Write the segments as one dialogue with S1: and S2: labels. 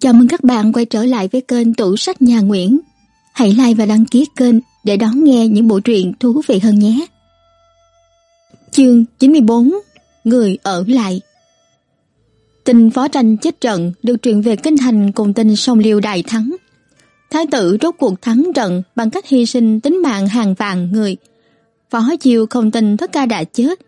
S1: Chào mừng các bạn quay trở lại với kênh Tủ sách Nhà Nguyễn. Hãy like và đăng ký kênh để đón nghe những bộ truyện thú vị hơn nhé. Chương 94 Người ở lại Tin phó tranh chết trận được truyền về kinh thành cùng tin sông Liêu đại thắng. Thái tử rốt cuộc thắng trận bằng cách hy sinh tính mạng hàng vạn người. Phó Chiêu không tin thất ca đã chết.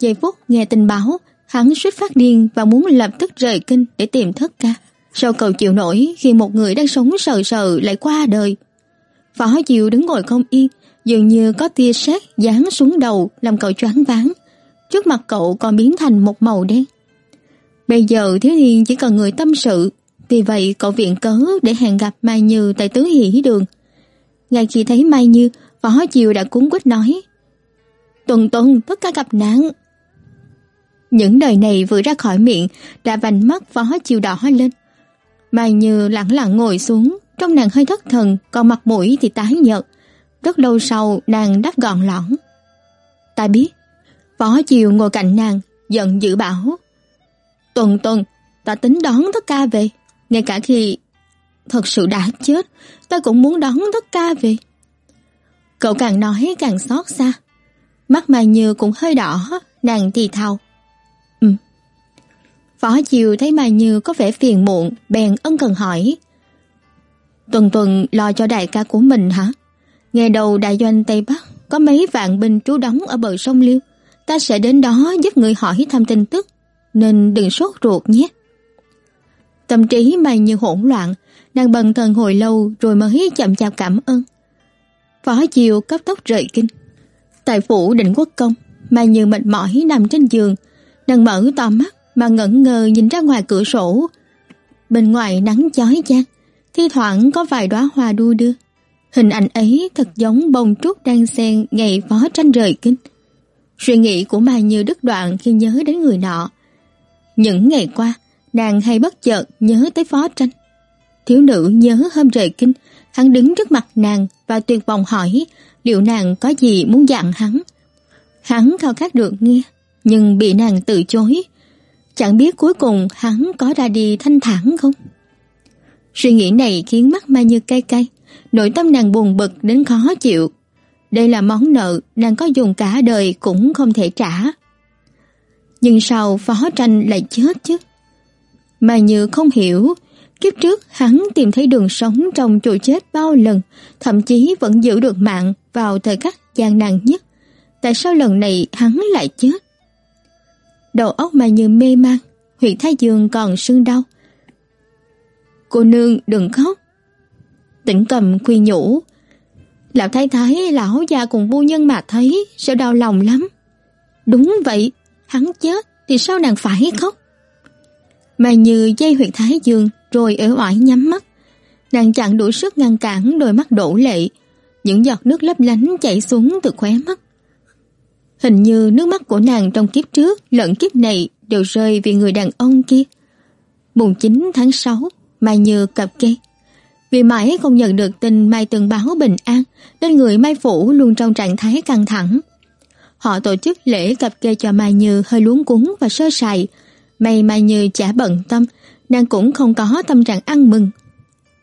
S1: Giây phút nghe tin báo, hắn suýt phát điên và muốn lập tức rời kinh để tìm thất ca. Sao cậu chịu nổi khi một người đang sống sờ sờ lại qua đời? Phó Diệu đứng ngồi không yên, dường như có tia sét giáng xuống đầu làm cậu choáng váng. Trước mặt cậu còn biến thành một màu đen. Bây giờ thiếu niên chỉ cần người tâm sự, vì vậy cậu viện cớ để hẹn gặp Mai Như tại tứ hỷ đường. Ngay khi thấy Mai Như, Phó Diệu đã cuốn quýt nói Tuần tuần tất cả gặp nạn. Những lời này vừa ra khỏi miệng đã vành mắt Phó Diệu đỏ lên. Mai Như lặng lặng ngồi xuống, trong nàng hơi thất thần, còn mặt mũi thì tái nhợt. Rất lâu sau, nàng đáp gọn lõn. Ta biết. Phó Chiều ngồi cạnh nàng, giận dữ bảo. Tuần tuần, ta tính đón tất ca về. Ngay cả khi thật sự đã chết, ta cũng muốn đón tất ca về. Cậu càng nói càng xót xa. Mắt Mai Như cũng hơi đỏ, nàng thì thào. Phó Chiều thấy Mai Như có vẻ phiền muộn, bèn ân cần hỏi. Tuần tuần lo cho đại ca của mình hả? Nghe đầu đại doanh Tây Bắc có mấy vạn binh trú đóng ở bờ sông Liêu. Ta sẽ đến đó giúp người hỏi thăm tin tức, nên đừng sốt ruột nhé. Tâm trí Mai Như hỗn loạn, đang bần thần hồi lâu rồi mới chậm chạp cảm ơn. Phó Chiều cấp tốc rời kinh. Tại phủ định quốc công, Mai Như mệt mỏi nằm trên giường, đang mở to mắt mà ngẩn ngơ nhìn ra ngoài cửa sổ. Bên ngoài nắng chói chang, thi thoảng có vài đóa hoa đu đưa. Hình ảnh ấy thật giống bông trúc đang xen ngày phó tranh rời kinh. Suy nghĩ của Mai Như đứt đoạn khi nhớ đến người nọ. Những ngày qua, nàng hay bất chợt nhớ tới phó tranh. Thiếu nữ nhớ hôm rời kinh, hắn đứng trước mặt nàng và tuyệt vọng hỏi liệu nàng có gì muốn dặn hắn. Hắn khao khát được nghe, nhưng bị nàng từ chối, Chẳng biết cuối cùng hắn có ra đi thanh thản không? Suy nghĩ này khiến mắt Mai Như cay cay, nội tâm nàng buồn bực đến khó chịu. Đây là món nợ nàng có dùng cả đời cũng không thể trả. Nhưng sau phó tranh lại chết chứ? Mai Như không hiểu, kiếp trước hắn tìm thấy đường sống trong chỗ chết bao lần, thậm chí vẫn giữ được mạng vào thời khắc gian nan nhất. Tại sao lần này hắn lại chết? Đầu óc mà như mê man, huyệt thái dương còn sưng đau. Cô nương đừng khóc. Tỉnh cầm khuyên nhủ. Lão thái thái, lão già cùng phu nhân mà thấy sẽ đau lòng lắm. Đúng vậy, hắn chết thì sao nàng phải khóc? Mà như dây huyệt thái dương rồi ở oải nhắm mắt. Nàng chẳng đủ sức ngăn cản đôi mắt đổ lệ. Những giọt nước lấp lánh chảy xuống từ khóe mắt. Hình như nước mắt của nàng trong kiếp trước lẫn kiếp này đều rơi vì người đàn ông kia. Mùng 9 tháng 6, Mai Như cập kê. Vì mãi không nhận được tin Mai từng báo bình an, nên người Mai Phủ luôn trong trạng thái căng thẳng. Họ tổ chức lễ cập kê cho Mai Như hơi luống cuốn và sơ sài. May Mai Như chả bận tâm, nàng cũng không có tâm trạng ăn mừng.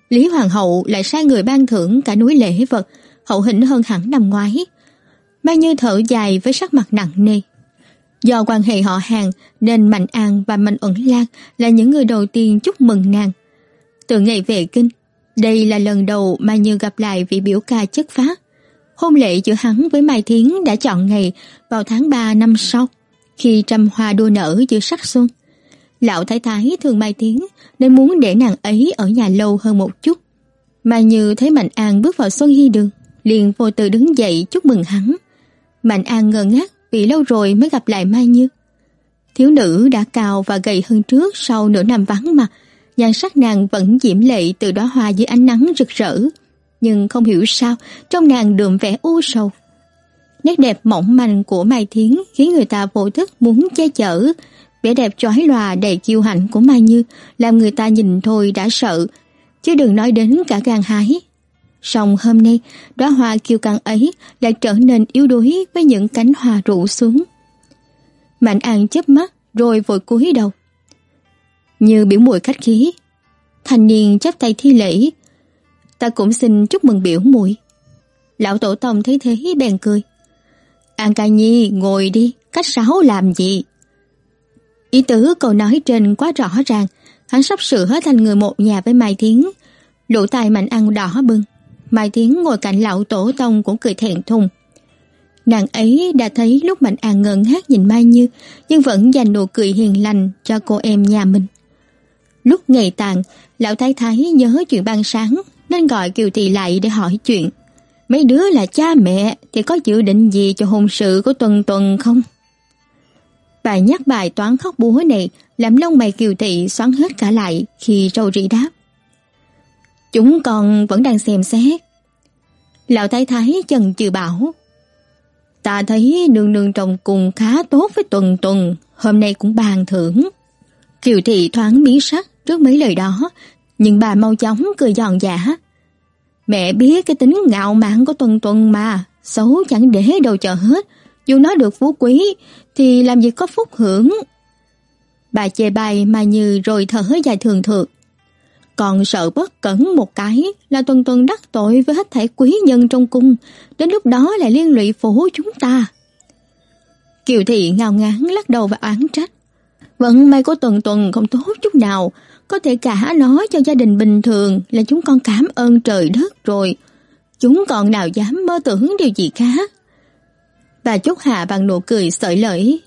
S1: Lý Hoàng hậu lại sai người ban thưởng cả núi lễ vật, hậu hĩnh hơn hẳn năm ngoái. Mai Như thở dài với sắc mặt nặng nề. Do quan hệ họ hàng nên Mạnh An và Mạnh Uẩn Lan là những người đầu tiên chúc mừng nàng. Từ ngày về kinh, đây là lần đầu Mai Như gặp lại vị biểu ca chất phát. Hôn lễ giữa hắn với Mai Thiến đã chọn ngày vào tháng 3 năm sau, khi trăm hoa đua nở giữa sắc xuân. Lão Thái Thái thường Mai Thiến nên muốn để nàng ấy ở nhà lâu hơn một chút. Mai Như thấy Mạnh An bước vào Xuân Hy Đường, liền vô tư đứng dậy chúc mừng hắn. Mạnh An ngơ ngác vì lâu rồi mới gặp lại Mai Như. Thiếu nữ đã cao và gầy hơn trước sau nửa năm vắng mặt, nhan sắc nàng vẫn diễm lệ từ đóa hoa dưới ánh nắng rực rỡ, nhưng không hiểu sao trong nàng đượm vẻ u sầu. Nét đẹp mỏng manh của Mai Thiến khiến người ta vô thức muốn che chở, vẻ đẹp chói lòa đầy kiêu hãnh của Mai Như làm người ta nhìn thôi đã sợ, chứ đừng nói đến cả gan hái Song hôm nay, đóa hoa kiêu căng ấy lại trở nên yếu đuối với những cánh hoa rủ xuống. Mạnh An chớp mắt rồi vội cúi đầu. Như biểu mùi khách khí. Thanh niên chắp tay thi lễ. Ta cũng xin chúc mừng biểu muội. Lão tổ tông thấy thế bèn cười. An ca nhi ngồi đi, cách sáo làm gì? Ý tứ câu nói trên quá rõ ràng, hắn sắp sửa thành người một nhà với Mai Thiến. Lỗ tai mạnh ăn đỏ bừng. Mai tiến ngồi cạnh lão tổ tông cũng cười thẹn thùng. Nàng ấy đã thấy lúc Mạnh An ngẩn hát nhìn Mai Như, nhưng vẫn dành nụ cười hiền lành cho cô em nhà mình. Lúc ngày tàn, lão thái thái nhớ chuyện ban sáng nên gọi Kiều Thị lại để hỏi chuyện. Mấy đứa là cha mẹ thì có dự định gì cho hôn sự của Tuần Tuần không? Bài nhắc bài toán khóc búa này làm lông mày Kiều Thị xoắn hết cả lại khi râu rỉ đáp. Chúng còn vẫn đang xem xét. Lão thái thái chần chừ bảo. Ta thấy nương nương trồng cùng khá tốt với Tuần Tuần, hôm nay cũng bàn thưởng. Kiều Thị thoáng biến sắc trước mấy lời đó, nhưng bà mau chóng cười giòn giả. Mẹ biết cái tính ngạo mạn của Tuần Tuần mà, xấu chẳng để đâu chờ hết, dù nó được phú quý thì làm gì có phúc hưởng. Bà chê bai mà như rồi thở dài thường thượt. Còn sợ bất cẩn một cái là tuần tuần đắc tội với hết thảy quý nhân trong cung, đến lúc đó lại liên lụy phủ chúng ta. Kiều thị ngao ngán lắc đầu và oán trách. Vận may của tuần tuần không tốt chút nào, có thể cả nói cho gia đình bình thường là chúng con cảm ơn trời đất rồi. Chúng còn nào dám mơ tưởng điều gì khác. Bà chúc hạ bằng nụ cười sợi lợi.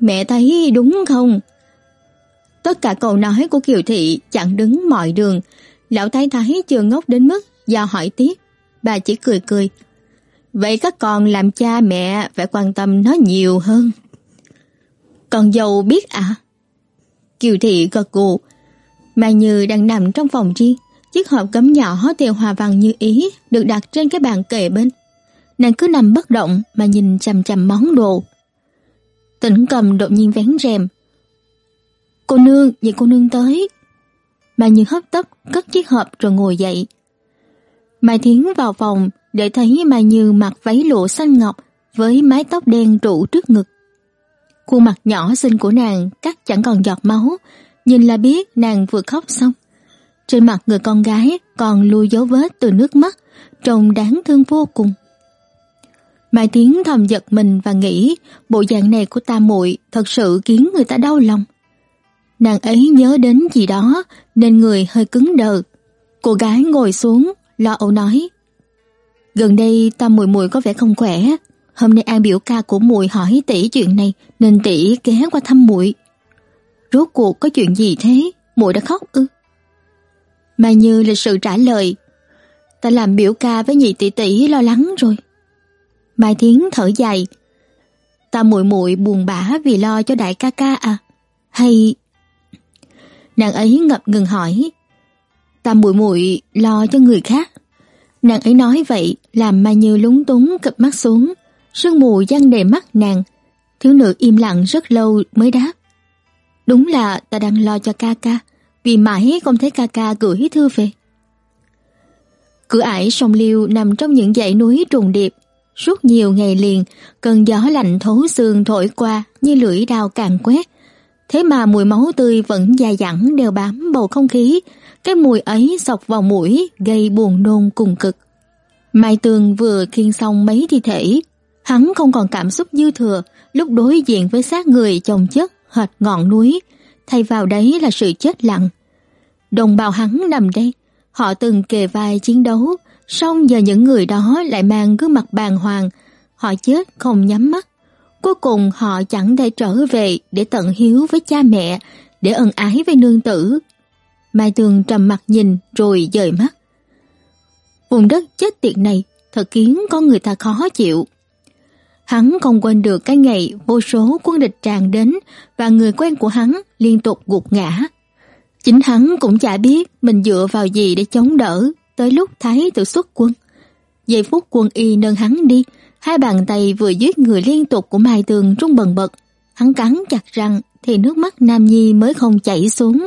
S1: Mẹ thấy đúng không? Tất cả câu nói của Kiều Thị chặn đứng mọi đường. Lão Thái Thái chưa ngốc đến mức do hỏi tiếp. Bà chỉ cười cười. Vậy các con làm cha mẹ phải quan tâm nó nhiều hơn. Con dâu biết à? Kiều Thị gật gù. Mà Như đang nằm trong phòng riêng. Chiếc hộp cấm nhỏ theo hòa văn như ý được đặt trên cái bàn kề bên. Nàng cứ nằm bất động mà nhìn chằm chằm món đồ. Tỉnh cầm đột nhiên vén rèm, Cô nương, vậy cô nương tới. Mà như hấp tấp cất chiếc hộp rồi ngồi dậy. Mai Thiến vào phòng để thấy Mai Như mặc váy lụa xanh ngọc với mái tóc đen trụ trước ngực. Khuôn mặt nhỏ xinh của nàng cắt chẳng còn giọt máu, nhìn là biết nàng vừa khóc xong. Trên mặt người con gái còn lưu dấu vết từ nước mắt, trông đáng thương vô cùng. Mai tiến thầm giật mình và nghĩ bộ dạng này của ta muội thật sự khiến người ta đau lòng. Nàng ấy nhớ đến gì đó nên người hơi cứng đờ. Cô gái ngồi xuống, lo âu nói. Gần đây tâm mùi mùi có vẻ không khỏe. Hôm nay An biểu ca của mùi hỏi tỷ chuyện này nên tỷ ghé qua thăm muội. Rốt cuộc có chuyện gì thế? Muội đã khóc ư? Mà như lịch sự trả lời. Ta làm biểu ca với nhị tỷ tỷ lo lắng rồi. Mai Thiến thở dài. Ta muội muội buồn bã vì lo cho đại ca ca à? Hay Nàng ấy ngập ngừng hỏi, ta muội muội lo cho người khác. Nàng ấy nói vậy làm Mai Như lúng túng cụp mắt xuống, sương mù giăng đầy mắt nàng. Thiếu nữ im lặng rất lâu mới đáp. Đúng là ta đang lo cho ca ca, vì mãi không thấy ca ca gửi thư về. Cửa ải sông Liêu nằm trong những dãy núi trùng điệp. Suốt nhiều ngày liền, cơn gió lạnh thấu xương thổi qua như lưỡi dao càng quét, Thế mà mùi máu tươi vẫn dài dẳng đều bám bầu không khí, cái mùi ấy sọc vào mũi gây buồn nôn cùng cực. Mai Tường vừa khiêng xong mấy thi thể, hắn không còn cảm xúc dư thừa lúc đối diện với xác người chồng chất hệt ngọn núi, thay vào đấy là sự chết lặng. Đồng bào hắn nằm đây, họ từng kề vai chiến đấu, song giờ những người đó lại mang gương mặt bàng hoàng, họ chết không nhắm mắt, Cuối cùng họ chẳng thể trở về để tận hiếu với cha mẹ, để ân ái với nương tử. Mai Tường trầm mặt nhìn rồi dời mắt. Vùng đất chết tiệt này thật khiến con người ta khó chịu. Hắn không quên được cái ngày vô số quân địch tràn đến và người quen của hắn liên tục gục ngã. Chính hắn cũng chả biết mình dựa vào gì để chống đỡ tới lúc Thái tự xuất quân. Giây phút quân y nâng hắn đi, Hai bàn tay vừa giết người liên tục của Mai Tường rung bần bật. Hắn cắn chặt răng thì nước mắt Nam Nhi mới không chảy xuống.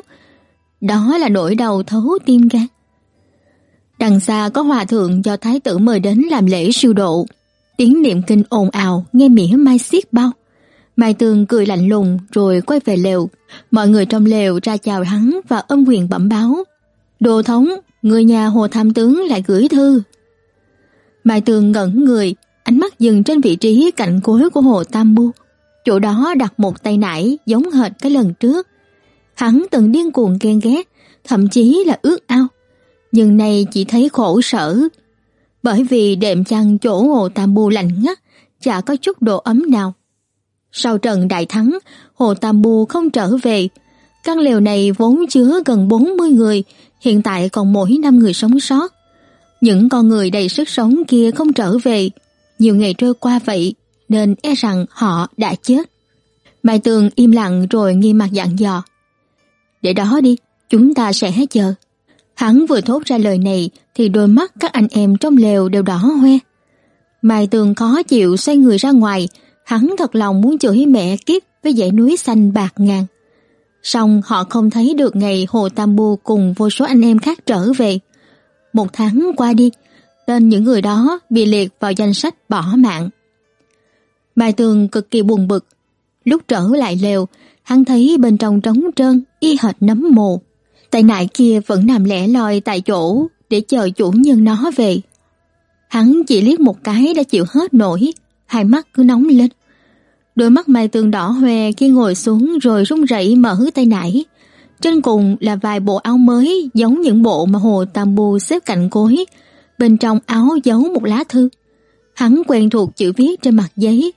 S1: Đó là nỗi đau thấu tim gan. Đằng xa có hòa thượng do thái tử mời đến làm lễ siêu độ. Tiếng niệm kinh ồn ào nghe mỉa mai xiết bao. Mai Tường cười lạnh lùng rồi quay về lều. Mọi người trong lều ra chào hắn và ân quyền bẩm báo. Đồ thống, người nhà Hồ Tham Tướng lại gửi thư. Mai Tường ngẩn người, ánh mắt dừng trên vị trí cạnh cuối của Hồ Tam Bu. Chỗ đó đặt một tay nải giống hệt cái lần trước. Hắn từng điên cuồng ghen ghét, thậm chí là ước ao. Nhưng nay chỉ thấy khổ sở. Bởi vì đệm chăn chỗ Hồ Tam Bu lạnh ngắt, chả có chút độ ấm nào. Sau trận đại thắng, Hồ Tam Bu không trở về. Căn lều này vốn chứa gần 40 người, hiện tại còn mỗi năm người sống sót. Những con người đầy sức sống kia không trở về, nhiều ngày trôi qua vậy nên e rằng họ đã chết. Mai Tường im lặng rồi nghi mặt dặn dò. Để đó đi, chúng ta sẽ hết chờ. Hắn vừa thốt ra lời này thì đôi mắt các anh em trong lều đều đỏ hoe. Mai Tường khó chịu xoay người ra ngoài, hắn thật lòng muốn chửi mẹ kiếp với dãy núi xanh bạc ngàn. Song họ không thấy được ngày Hồ Tam Bu cùng vô số anh em khác trở về. Một tháng qua đi, tên những người đó bị liệt vào danh sách bỏ mạng. Mai Tường cực kỳ buồn bực. Lúc trở lại lều, hắn thấy bên trong trống trơn, y hệt nấm mồ. Tay nại kia vẫn nằm lẻ loi tại chỗ để chờ chủ nhân nó về. Hắn chỉ liếc một cái đã chịu hết nổi, hai mắt cứ nóng lên. Đôi mắt Mai Tường đỏ hoe khi ngồi xuống rồi run rẩy mở tay nải. Trên cùng là vài bộ áo mới giống những bộ mà Hồ Tam Bu xếp cạnh cối. Bên trong áo giấu một lá thư. Hắn quen thuộc chữ viết trên mặt giấy.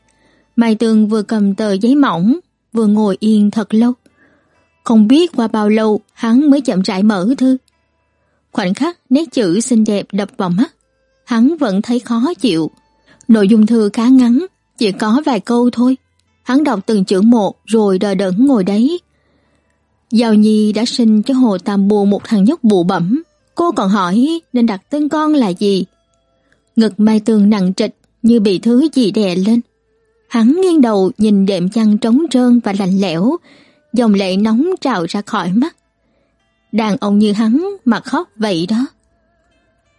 S1: Mai Tường vừa cầm tờ giấy mỏng, vừa ngồi yên thật lâu. Không biết qua bao lâu hắn mới chậm rãi mở thư. Khoảnh khắc nét chữ xinh đẹp đập vào mắt. Hắn vẫn thấy khó chịu. Nội dung thư khá ngắn, chỉ có vài câu thôi. Hắn đọc từng chữ một rồi đờ đẫn ngồi đấy. Giao Nhi đã sinh cho Hồ Tam Bù một thằng nhóc bụ bẩm. Cô còn hỏi nên đặt tên con là gì. Ngực Mai Tường nặng trịch như bị thứ gì đè lên. Hắn nghiêng đầu nhìn đệm chăn trống trơn và lạnh lẽo, dòng lệ nóng trào ra khỏi mắt. Đàn ông như hắn mà khóc vậy đó.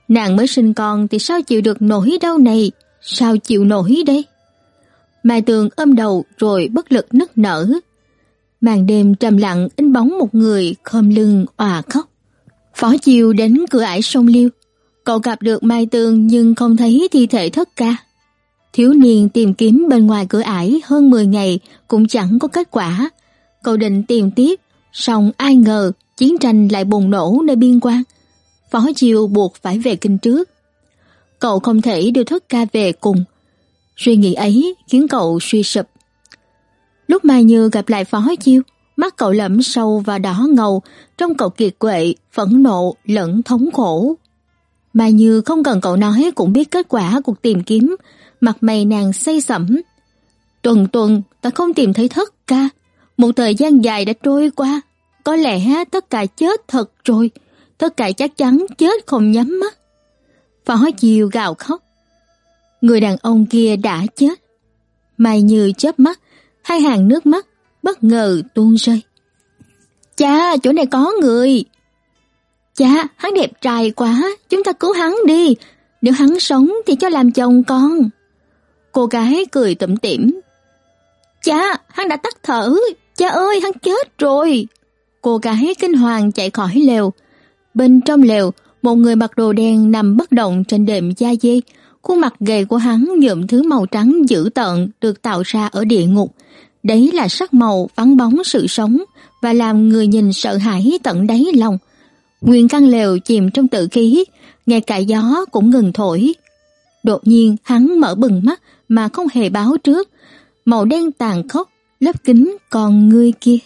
S1: Nàng mới sinh con thì sao chịu được nổi đau này, sao chịu nổi đây? Mai Tường ôm đầu rồi bất lực nức nở. Màn đêm trầm lặng in bóng một người khom lưng òa khóc. Phó Chiêu đến cửa ải sông Liêu. Cậu gặp được Mai Tường nhưng không thấy thi thể thất ca. Thiếu niên tìm kiếm bên ngoài cửa ải hơn 10 ngày cũng chẳng có kết quả. Cậu định tìm tiếp, song ai ngờ chiến tranh lại bùng nổ nơi biên quan. Phó Chiêu buộc phải về kinh trước. Cậu không thể đưa thất ca về cùng. Suy nghĩ ấy khiến cậu suy sụp. Lúc Mai Như gặp lại Phó Chiêu, mắt cậu lẫm sâu và đỏ ngầu, trong cậu kiệt quệ, phẫn nộ lẫn thống khổ. Mà Như không cần cậu nói cũng biết kết quả cuộc tìm kiếm, mặt mày nàng say sẩm. Tuần tuần ta không tìm thấy thất ca, một thời gian dài đã trôi qua, có lẽ tất cả chết thật rồi, tất cả chắc chắn chết không nhắm mắt. Phó chiều gào khóc. Người đàn ông kia đã chết. Mai Như chớp mắt, hai hàng nước mắt bất ngờ tuôn rơi. Cha, chỗ này có người. Cha, hắn đẹp trai quá, chúng ta cứu hắn đi. Nếu hắn sống thì cho làm chồng con. Cô gái cười tủm tỉm. Cha, hắn đã tắt thở. Cha ơi, hắn chết rồi. Cô gái kinh hoàng chạy khỏi lều. Bên trong lều, một người mặc đồ đen nằm bất động trên đệm da dê. Khuôn mặt gầy của hắn nhuộm thứ màu trắng dữ tợn được tạo ra ở địa ngục. Đấy là sắc màu vắng bóng sự sống và làm người nhìn sợ hãi tận đáy lòng. Nguyên căn lều chìm trong tự khí, ngay cả gió cũng ngừng thổi. Đột nhiên hắn mở bừng mắt mà không hề báo trước, màu đen tàn khốc lớp kính còn ngươi kia.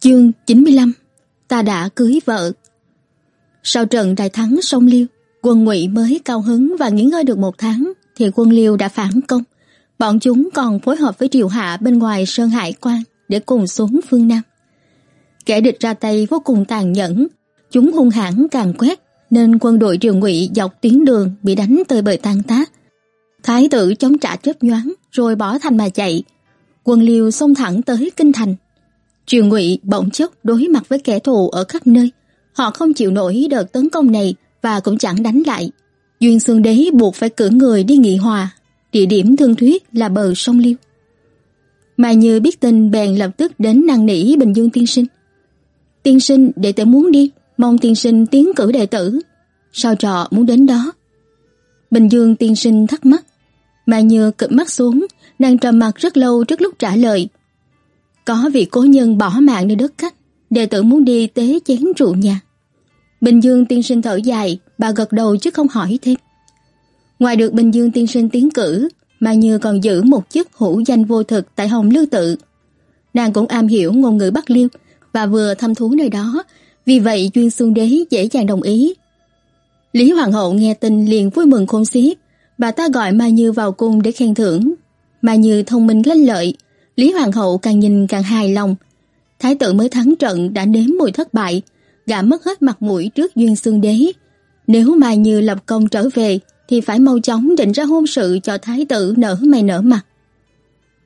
S1: Chương 95 Ta đã cưới vợ Sau trận đại thắng sông Liêu, quân ngụy mới cao hứng và nghỉ ngơi được một tháng thì quân Liêu đã phản công. Bọn chúng còn phối hợp với triều hạ bên ngoài Sơn Hải quan để cùng xuống phương Nam. Kẻ địch ra tay vô cùng tàn nhẫn, chúng hung hãn càng quét nên quân đội triều ngụy dọc tuyến đường bị đánh tới bời tan tác. Thái tử chống trả chớp nhoáng rồi bỏ thành mà chạy. Quân Liêu xông thẳng tới kinh thành. Triều ngụy bỗng chốc đối mặt với kẻ thù ở khắp nơi. Họ không chịu nổi đợt tấn công này và cũng chẳng đánh lại. Duyên Xương Đế buộc phải cử người đi nghị hòa địa điểm thương thuyết là bờ sông Liêu. Mà như biết tin bèn lập tức đến năn nỉ Bình Dương tiên sinh. Tiên sinh đệ tử muốn đi, mong tiên sinh tiến cử đệ tử. Sao trò muốn đến đó? Bình Dương tiên sinh thắc mắc. Mai Như cụp mắt xuống, nàng trầm mặt rất lâu trước lúc trả lời. Có vị cố nhân bỏ mạng nơi đất khách, đệ tử muốn đi tế chén rượu nhà. Bình Dương tiên sinh thở dài, bà gật đầu chứ không hỏi thêm. Ngoài được Bình Dương tiên sinh tiến cử, Mai Như còn giữ một chức hữu danh vô thực tại Hồng Lưu tự. Nàng cũng am hiểu ngôn ngữ Bắc Liêu và vừa thăm thú nơi đó, vì vậy Duyên Xuân Đế dễ dàng đồng ý. Lý Hoàng hậu nghe tin liền vui mừng khôn xiết, bà ta gọi Mai Như vào cung để khen thưởng. Mai Như thông minh lanh lợi, Lý Hoàng hậu càng nhìn càng hài lòng. Thái tử mới thắng trận đã nếm mùi thất bại, gã mất hết mặt mũi trước Duyên Xuân Đế. Nếu Mai Như lập công trở về, thì phải mau chóng định ra hôn sự cho thái tử nở mày nở mặt.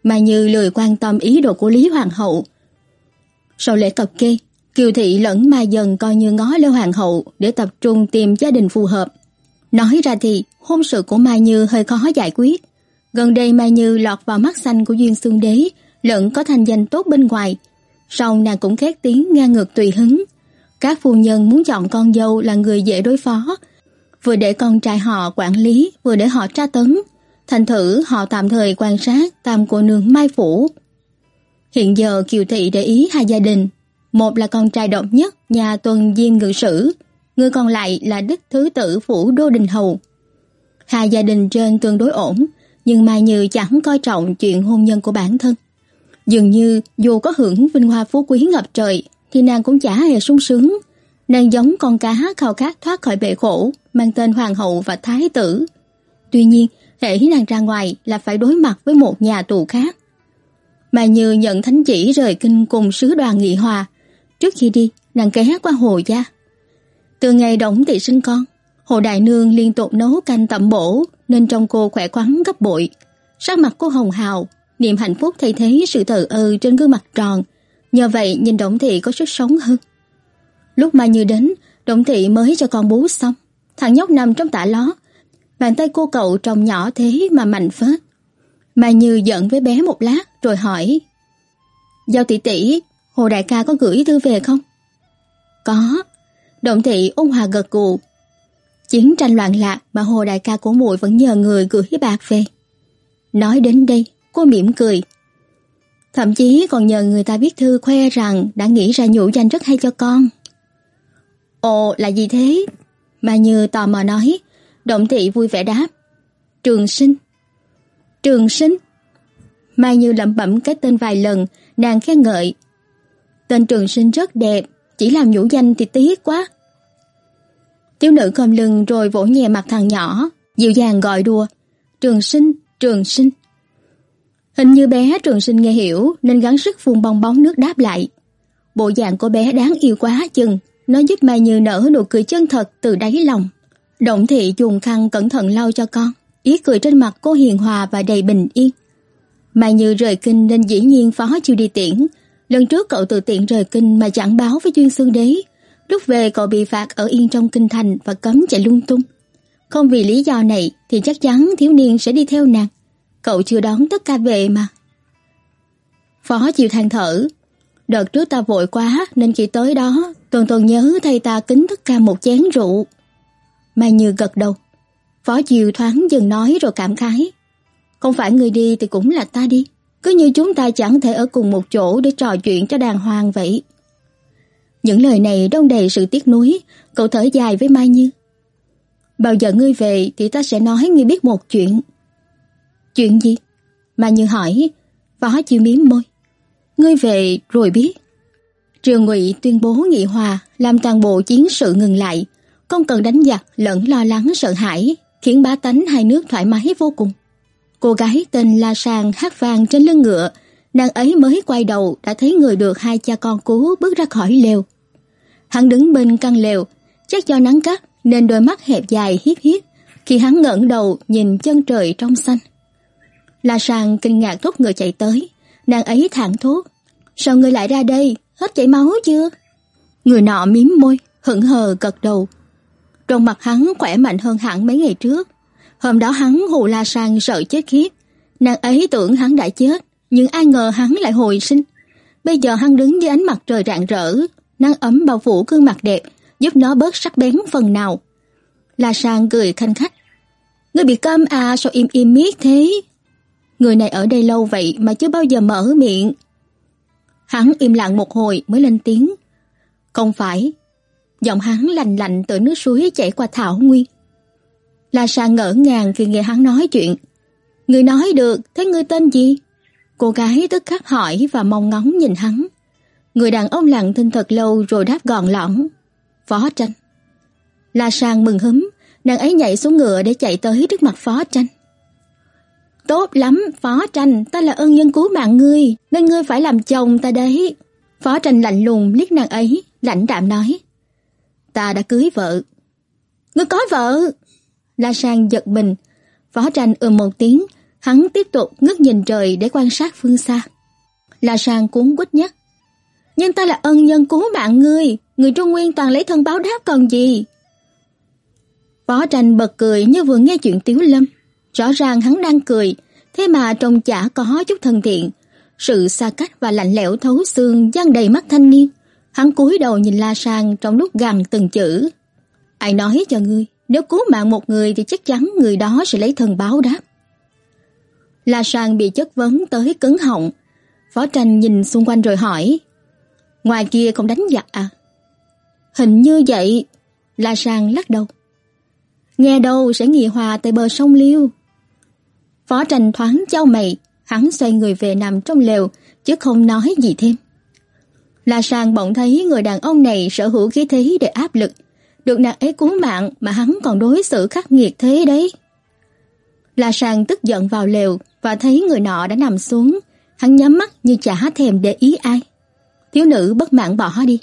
S1: Mai Như lười quan tâm ý đồ của Lý Hoàng hậu. Sau lễ cập kê, Kiều Thị lẫn Mai Dần coi như ngó Lê Hoàng hậu để tập trung tìm gia đình phù hợp. Nói ra thì hôn sự của Mai Như hơi khó giải quyết. Gần đây Mai Như lọt vào mắt xanh của Duyên Xương Đế, lẫn có thành danh tốt bên ngoài. Sau nàng cũng khét tiếng ngang ngược tùy hứng. Các phu nhân muốn chọn con dâu là người dễ đối phó, vừa để con trai họ quản lý, vừa để họ tra tấn. Thành thử họ tạm thời quan sát tam cô nương Mai Phủ. Hiện giờ Kiều Thị để ý hai gia đình. Một là con trai độc nhất nhà tuần diêm ngự sử, người còn lại là đích thứ tử Phủ Đô Đình Hầu. Hai gia đình trên tương đối ổn, nhưng Mai Như chẳng coi trọng chuyện hôn nhân của bản thân. Dường như dù có hưởng vinh hoa phú quý ngập trời thì nàng cũng chả hề sung sướng. Nàng giống con cá khao khát thoát khỏi bể khổ, mang tên hoàng hậu và thái tử. Tuy nhiên, hệ nàng ra ngoài là phải đối mặt với một nhà tù khác. Mà như nhận thánh chỉ rời kinh cùng sứ đoàn nghị hòa, trước khi đi, nàng ghé qua hồ gia. Từ ngày đổng thị sinh con, hồ đại nương liên tục nấu canh tẩm bổ nên trong cô khỏe khoắn gấp bội. Sắc mặt cô hồng hào, niềm hạnh phúc thay thế sự thờ ơ trên gương mặt tròn, nhờ vậy nhìn Đổng thị có sức sống hơn. Lúc Mai Như đến, Đổng thị mới cho con bú xong, thằng nhóc nằm trong tả ló, bàn tay cô cậu trông nhỏ thế mà mạnh phết. Mai Như giận với bé một lát rồi hỏi: "Giao tỷ tỷ, Hồ đại ca có gửi thư về không?" "Có." Động thị ôn hòa gật gù. Chiến tranh loạn lạc mà Hồ đại ca của muội vẫn nhờ người gửi bạc về. Nói đến đây, cô mỉm cười. Thậm chí còn nhờ người ta viết thư khoe rằng đã nghĩ ra nhũ danh rất hay cho con. Ồ, là gì thế? Mà Như tò mò nói, Động thị vui vẻ đáp. Trường sinh. Trường sinh. Mai Như lẩm bẩm cái tên vài lần, nàng khen ngợi. Tên trường sinh rất đẹp, chỉ làm nhũ danh thì tiếc quá. Thiếu nữ khom lưng rồi vỗ nhẹ mặt thằng nhỏ, dịu dàng gọi đùa. Trường sinh, trường sinh. Hình như bé trường sinh nghe hiểu nên gắng sức phun bong bóng nước đáp lại. Bộ dạng của bé đáng yêu quá chừng, nó giúp Mai Như nở nụ cười chân thật từ đáy lòng. Động thị dùng khăn cẩn thận lau cho con, ý cười trên mặt cô hiền hòa và đầy bình yên. Mai Như rời kinh nên dĩ nhiên phó chịu đi tiễn. Lần trước cậu tự tiện rời kinh mà chẳng báo với Duyên Xương Đế. Lúc về cậu bị phạt ở yên trong kinh thành và cấm chạy lung tung. Không vì lý do này thì chắc chắn thiếu niên sẽ đi theo nàng. Cậu chưa đón tất cả về mà. Phó chiều than thở. Đợt trước ta vội quá nên khi tới đó tuần tuần nhớ thầy ta kính tất cả một chén rượu. Mai Như gật đầu. Phó chiều thoáng dừng nói rồi cảm khái. Không phải người đi thì cũng là ta đi. Cứ như chúng ta chẳng thể ở cùng một chỗ để trò chuyện cho đàng hoàng vậy. Những lời này đông đầy sự tiếc nuối, cậu thở dài với Mai Như. Bao giờ ngươi về thì ta sẽ nói ngươi biết một chuyện. Chuyện gì? Mai Như hỏi, Phó chiều miếm môi. Ngươi về rồi biết. Triều Ngụy tuyên bố nghị hòa, làm toàn bộ chiến sự ngừng lại, không cần đánh giặc lẫn lo lắng sợ hãi, khiến bá tánh hai nước thoải mái vô cùng. Cô gái tên La Sang hát vang trên lưng ngựa, nàng ấy mới quay đầu đã thấy người được hai cha con cứu bước ra khỏi lều. Hắn đứng bên căn lều, chắc do nắng cắt nên đôi mắt hẹp dài hiếp hiếp khi hắn ngẩng đầu nhìn chân trời trong xanh. La Sang kinh ngạc thúc ngựa chạy tới, nàng ấy thẳng thốt: "Sao ngươi lại ra đây? Hết chảy máu chưa?" Người nọ mím môi, hững hờ gật đầu. Trong mặt hắn khỏe mạnh hơn hẳn mấy ngày trước. Hôm đó hắn hù La Sang sợ chết khiếp. Nàng ấy tưởng hắn đã chết, nhưng ai ngờ hắn lại hồi sinh. Bây giờ hắn đứng dưới ánh mặt trời rạng rỡ, nắng ấm bao phủ gương mặt đẹp, giúp nó bớt sắc bén phần nào. La Sang cười khanh khách. Ngươi bị câm à sao im im miết thế? Người này ở đây lâu vậy mà chưa bao giờ mở miệng. Hắn im lặng một hồi mới lên tiếng. Không phải. Giọng hắn lành lạnh từ nước suối chảy qua thảo nguyên. La Sang ngỡ ngàng khi nghe hắn nói chuyện. Người nói được, thế ngươi tên gì? Cô gái tức khắc hỏi và mong ngóng nhìn hắn. Người đàn ông lặng thinh thật lâu rồi đáp gọn lỏng. Phó tranh. La Sang mừng húm, nàng ấy nhảy xuống ngựa để chạy tới trước mặt phó tranh. Tốt lắm, phó tranh, ta là ân nhân cứu mạng ngươi, nên ngươi phải làm chồng ta đấy. Phó tranh lạnh lùng liếc nàng ấy, lạnh đạm nói. Ta đã cưới vợ. Ngươi có vợ? La Sang giật mình. Phó tranh ừm một tiếng, hắn tiếp tục ngước nhìn trời để quan sát phương xa. La Sang cuốn quýt nhắc. Nhưng ta là ân nhân cứu mạng ngươi, người Trung Nguyên toàn lấy thân báo đáp còn gì. Phó tranh bật cười như vừa nghe chuyện Tiếu Lâm. Rõ ràng hắn đang cười, thế mà trông chả có chút thân thiện. Sự xa cách và lạnh lẽo thấu xương giăng đầy mắt thanh niên. Hắn cúi đầu nhìn La Sang trong lúc gằn từng chữ. Ai nói cho ngươi, nếu cứu mạng một người thì chắc chắn người đó sẽ lấy thần báo đáp. La Sang bị chất vấn tới cứng họng. Phó tranh nhìn xung quanh rồi hỏi. Ngoài kia không đánh giặc à? Hình như vậy. La Sang lắc đầu. Nghe đâu sẽ nghỉ hòa tại bờ sông Liêu. Phó tranh thoáng chau mày, hắn xoay người về nằm trong lều, chứ không nói gì thêm. La Sang bỗng thấy người đàn ông này sở hữu khí thế để áp lực, được nàng ấy cứu mạng mà hắn còn đối xử khắc nghiệt thế đấy. La Sang tức giận vào lều và thấy người nọ đã nằm xuống, hắn nhắm mắt như chả thèm để ý ai. Thiếu nữ bất mãn bỏ đi.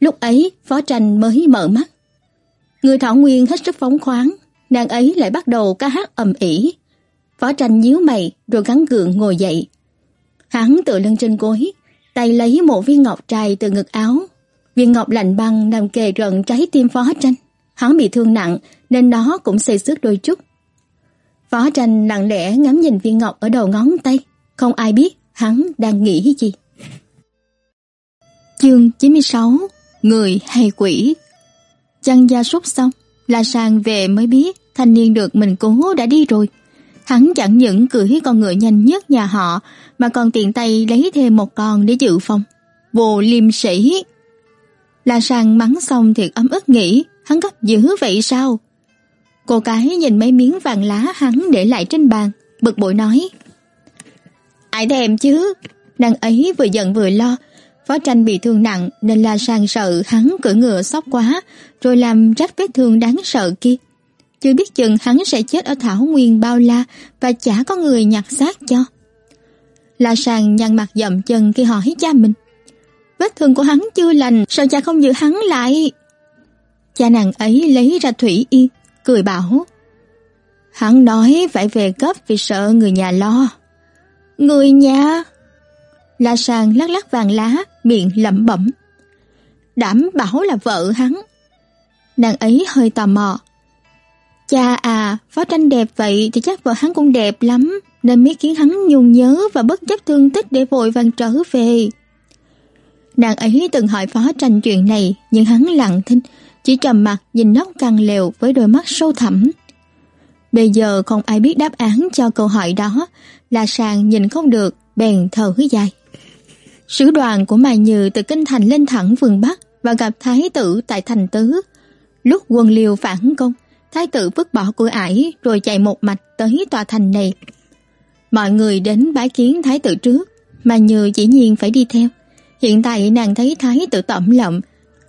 S1: Lúc ấy, Phó Tranh mới mở mắt. Người Thảo Nguyên hết sức phóng khoáng, nàng ấy lại bắt đầu ca hát ầm ĩ. Phó Tranh nhíu mày rồi gắn gượng ngồi dậy. Hắn tựa lưng trên gối, tay lấy một viên ngọc trai từ ngực áo. Viên ngọc lạnh băng nằm kề rận trái tim Phó Tranh. Hắn bị thương nặng nên nó cũng xây xước đôi chút. Phó Tranh lặng lẽ ngắm nhìn viên ngọc ở đầu ngón tay, không ai biết hắn đang nghĩ gì. Chương 96 Người hay quỷ Chăn gia súc xong, La Sang về mới biết thanh niên được mình cứu đã đi rồi. Hắn chẳng những cưỡi con ngựa nhanh nhất nhà họ mà còn tiện tay lấy thêm một con để dự phòng. Vô liêm sĩ! La Sang mắng xong thiệt ấm ức nghĩ hắn gấp dữ vậy sao? Cô cái nhìn mấy miếng vàng lá hắn để lại trên bàn, bực bội nói. Ai thèm chứ? Nàng ấy vừa giận vừa lo, Phó tranh bị thương nặng nên La Sang sợ hắn cưỡi ngựa sốc quá rồi làm rách vết thương đáng sợ kia. Chưa biết chừng hắn sẽ chết ở Thảo Nguyên bao la và chả có người nhặt xác cho. La Sàng nhăn mặt dậm chân khi hỏi cha mình. Vết thương của hắn chưa lành, sao cha không giữ hắn lại? Cha nàng ấy lấy ra thủy yên, cười bảo. Hắn nói phải về cấp vì sợ người nhà lo. Người nhà? La Sàng lắc lắc vàng lá, miệng lẩm bẩm. Đảm bảo là vợ hắn. Nàng ấy hơi tò mò. Cha à, phó tranh đẹp vậy thì chắc vợ hắn cũng đẹp lắm, nên mới khiến hắn nhung nhớ và bất chấp thương tích để vội vàng trở về. Nàng ấy từng hỏi phó tranh chuyện này, nhưng hắn lặng thinh, chỉ trầm mặt nhìn nóc căn lều với đôi mắt sâu thẳm. Bây giờ không ai biết đáp án cho câu hỏi đó, là sàng nhìn không được, bèn thở dài. Sứ đoàn của Mai Như từ kinh thành lên thẳng vườn Bắc và gặp thái tử tại thành tứ. Lúc quân liều phản công, thái tử vứt bỏ cửa ải rồi chạy một mạch tới tòa thành này. Mọi người đến bái kiến thái tử trước, mà Như chỉ nhiên phải đi theo. Hiện tại nàng thấy thái tử tẩm lậm,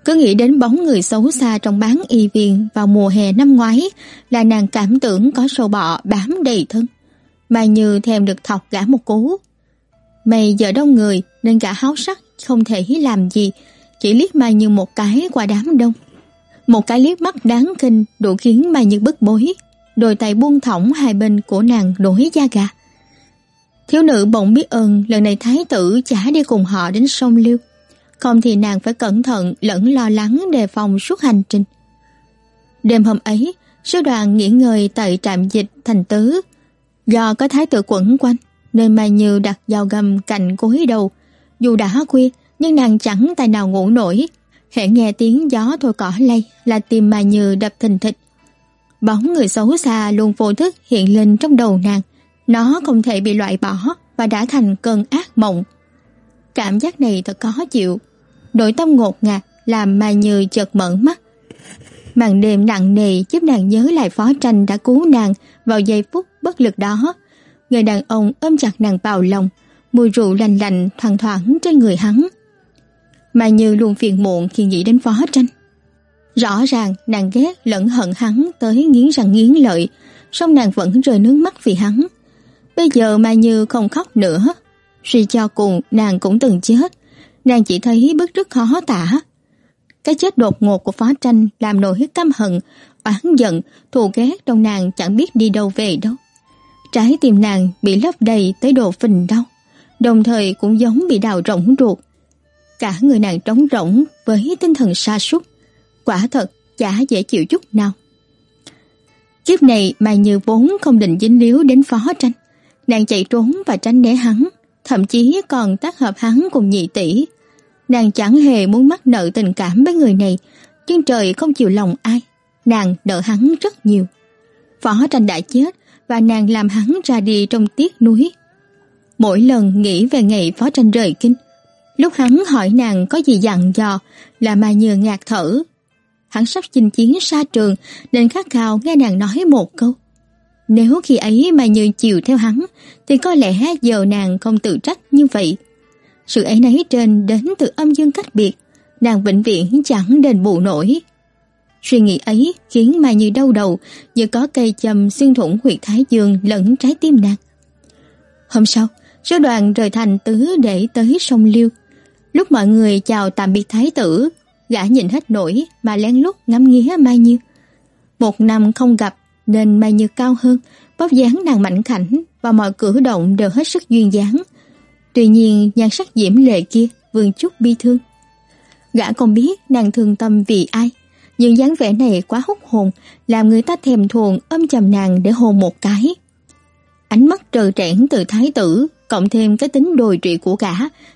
S1: cứ nghĩ đến bóng người xấu xa trong bán y viên vào mùa hè năm ngoái là nàng cảm tưởng có sâu bọ bám đầy thân. mà Như thèm được thọc gã một cú, Mày giờ đông người nên cả háo sắc không thể làm gì, chỉ liếc Mai Như một cái qua đám đông. Một cái liếc mắt đáng kinh đủ khiến Mai Như bức bối, đôi tay buông thõng hai bên của nàng nổi da gà. Thiếu nữ bỗng biết ơn lần này thái tử chả đi cùng họ đến sông Liêu. Không thì nàng phải cẩn thận lẫn lo lắng đề phòng suốt hành trình. Đêm hôm ấy, sứ đoàn nghỉ ngơi tại trạm dịch thành tứ. Do có thái tử quẩn quanh, nên Mai Như đặt dao găm cạnh cối đầu. Dù đã khuya, nhưng nàng chẳng tài nào ngủ nổi. Hễ nghe tiếng gió thổi cỏ lay là tim mà Như đập thình thịch. Bóng người xấu xa luôn vô thức hiện lên trong đầu nàng. Nó không thể bị loại bỏ và đã thành cơn ác mộng. Cảm giác này thật khó chịu. nỗi tâm ngột ngạt làm mà Như chợt mở mắt. Màn đêm nặng nề giúp nàng nhớ lại phó tranh đã cứu nàng vào giây phút bất lực đó. Người đàn ông ôm chặt nàng vào lòng, mùi rượu lành lạnh thoang thoảng trên người hắn. Mà Như luôn phiền muộn khi nghĩ đến phó tranh. Rõ ràng nàng ghét lẫn hận hắn tới nghiến răng nghiến lợi, song nàng vẫn rơi nước mắt vì hắn. Bây giờ Mai Như không khóc nữa, suy cho cùng nàng cũng từng chết, nàng chỉ thấy bức rất khó tả. Cái chết đột ngột của phó tranh làm nổi căm hận, oán giận, thù ghét trong nàng chẳng biết đi đâu về đâu. Trái tim nàng bị lấp đầy tới độ phình đau, đồng thời cũng giống bị đào rỗng ruột. Cả người nàng trống rỗng với tinh thần sa sút quả thật chả dễ chịu chút nào. Kiếp này Mai Như vốn không định dính líu đến phó tranh. Nàng chạy trốn và tránh né hắn, thậm chí còn tác hợp hắn cùng nhị tỷ. Nàng chẳng hề muốn mắc nợ tình cảm với người này, nhưng trời không chịu lòng ai. Nàng nợ hắn rất nhiều. Phó tranh đã chết và nàng làm hắn ra đi trong tiếc núi. Mỗi lần nghĩ về ngày phó tranh rời kinh, lúc hắn hỏi nàng có gì dặn dò là Mai nhờ ngạc thở hắn sắp chinh chiến xa trường nên khát khao nghe nàng nói một câu. Nếu khi ấy mà như chiều theo hắn thì có lẽ giờ nàng không tự trách như vậy. Sự ấy nấy trên đến từ âm dương cách biệt, nàng vĩnh viễn chẳng đền bù nổi. Suy nghĩ ấy khiến Mai Như đau đầu, như có cây châm xuyên thủng huyệt thái dương lẫn trái tim nàng. Hôm sau, sứ đoàn rời thành tứ để tới sông Liêu. Lúc mọi người chào tạm biệt thái tử, gã nhìn hết nổi mà lén lút ngắm nghía Mai Như. Một năm không gặp nên Mai Như cao hơn, bóp dáng nàng mạnh khảnh và mọi cử động đều hết sức duyên dáng. Tuy nhiên nhan sắc diễm lệ kia vương chút bi thương. Gã không biết nàng thương tâm vì ai, nhưng dáng vẻ này quá hút hồn, làm người ta thèm thuồng ôm chầm nàng để hôn một cái. Ánh mắt trờ trẽn từ thái tử, cộng thêm cái tính đồi trụy của gã,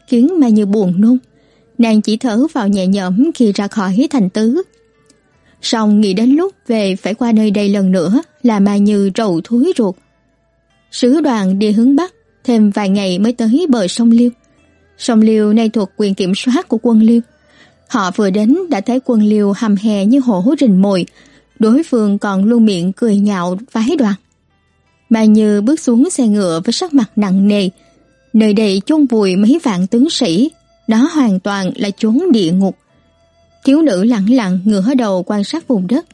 S1: khiến Mai Như buồn nôn nàng chỉ thở vào nhẹ nhõm khi ra khỏi thành tứ. Xong nghĩ đến lúc về phải qua nơi đây lần nữa là Mai Như rầu thúi ruột. Sứ đoàn đi hướng Bắc, thêm vài ngày mới tới bờ sông Liêu. Sông Liêu nay thuộc quyền kiểm soát của quân Liêu. Họ vừa đến đã thấy quân Liêu hầm hè như hổ rình mồi, đối phương còn luôn miệng cười nhạo phái đoàn mà Như bước xuống xe ngựa với sắc mặt nặng nề, nơi đây chôn vùi mấy vạn tướng sĩ, đó hoàn toàn là chốn địa ngục. Thiếu nữ lặng lặng ngửa đầu quan sát vùng đất.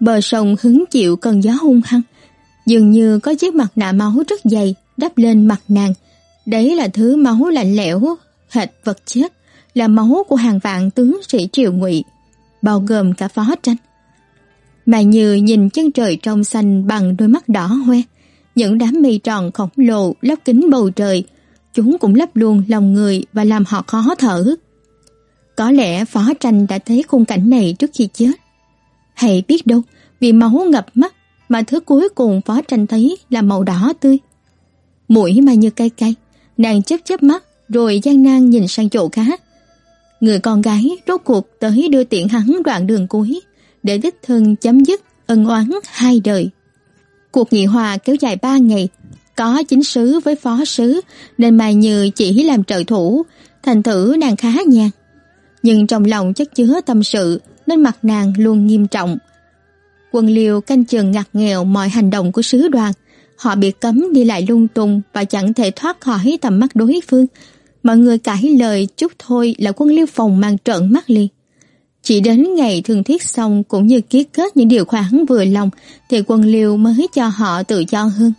S1: Bờ sông hứng chịu cơn gió hung hăng, dường như có chiếc mặt nạ máu rất dày đắp lên mặt nàng. Đấy là thứ máu lạnh lẽo, hệt vật chết, là máu của hàng vạn tướng sĩ triều ngụy, bao gồm cả phó tranh. Mà như nhìn chân trời trong xanh bằng đôi mắt đỏ hoe, những đám mây tròn khổng lồ lấp kính bầu trời, chúng cũng lấp luôn lòng người và làm họ khó thở. Có lẽ Phó Tranh đã thấy khung cảnh này trước khi chết. Hay biết đâu, vì máu ngập mắt mà thứ cuối cùng Phó Tranh thấy là màu đỏ tươi. Mũi mà như cay cay, nàng chớp chớp mắt rồi gian nan nhìn sang chỗ khác. Người con gái rốt cuộc tới đưa tiện hắn đoạn đường cuối để đích thân chấm dứt ân oán hai đời. Cuộc nghị hòa kéo dài ba ngày có chính sứ với phó sứ nên Mai Như chỉ làm trợ thủ, thành thử nàng khá nhàn. Nhưng trong lòng chất chứa tâm sự nên mặt nàng luôn nghiêm trọng. Quân liều canh chừng ngặt nghèo mọi hành động của sứ đoàn. Họ bị cấm đi lại lung tung và chẳng thể thoát khỏi tầm mắt đối phương. Mọi người cãi lời chút thôi là quân liêu phòng mang trợn mắt liền. Chỉ đến ngày thương thiết xong cũng như ký kết những điều khoản vừa lòng thì quân liêu mới cho họ tự do hơn.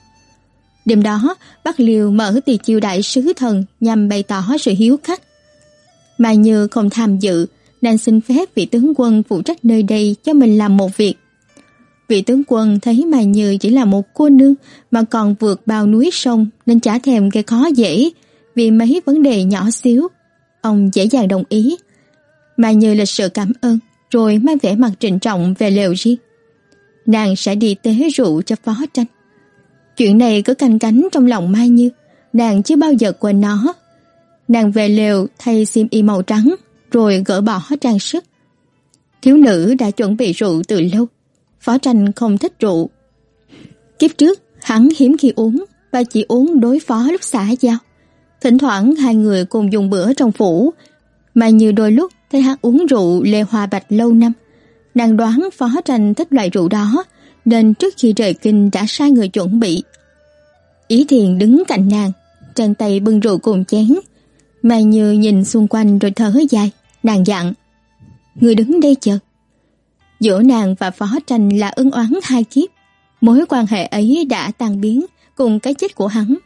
S1: Đêm đó, Bắc Liêu mở tiệc chiêu đại sứ thần nhằm bày tỏ sự hiếu khách. Mà Như không tham dự, nên xin phép vị tướng quân phụ trách nơi đây cho mình làm một việc. Vị tướng quân thấy Mai Như chỉ là một cô nương mà còn vượt bao núi sông nên chả thèm gây khó dễ vì mấy vấn đề nhỏ xíu. Ông dễ dàng đồng ý. Mai Như lịch sự cảm ơn rồi mang vẻ mặt trịnh trọng về lều riêng. Nàng sẽ đi tế rượu cho phó tranh. Chuyện này cứ canh cánh trong lòng Mai Như, nàng chưa bao giờ quên nó. Nàng về lều thay xiêm y màu trắng, rồi gỡ bỏ trang sức. Thiếu nữ đã chuẩn bị rượu từ lâu. Phó tranh không thích rượu. Kiếp trước, hắn hiếm khi uống và chỉ uống đối phó lúc xã giao. Thỉnh thoảng hai người cùng dùng bữa trong phủ, mà như đôi lúc thấy hắn uống rượu lê hoa bạch lâu năm. Nàng đoán phó tranh thích loại rượu đó, nên trước khi rời kinh đã sai người chuẩn bị. Ý thiền đứng cạnh nàng, trên tay bưng rượu cùng chén. Mai Như nhìn xung quanh rồi thở dài, nàng dặn. Người đứng đây chờ. Giữa nàng và phó tranh là ân oán hai kiếp. Mối quan hệ ấy đã tan biến cùng cái chết của hắn.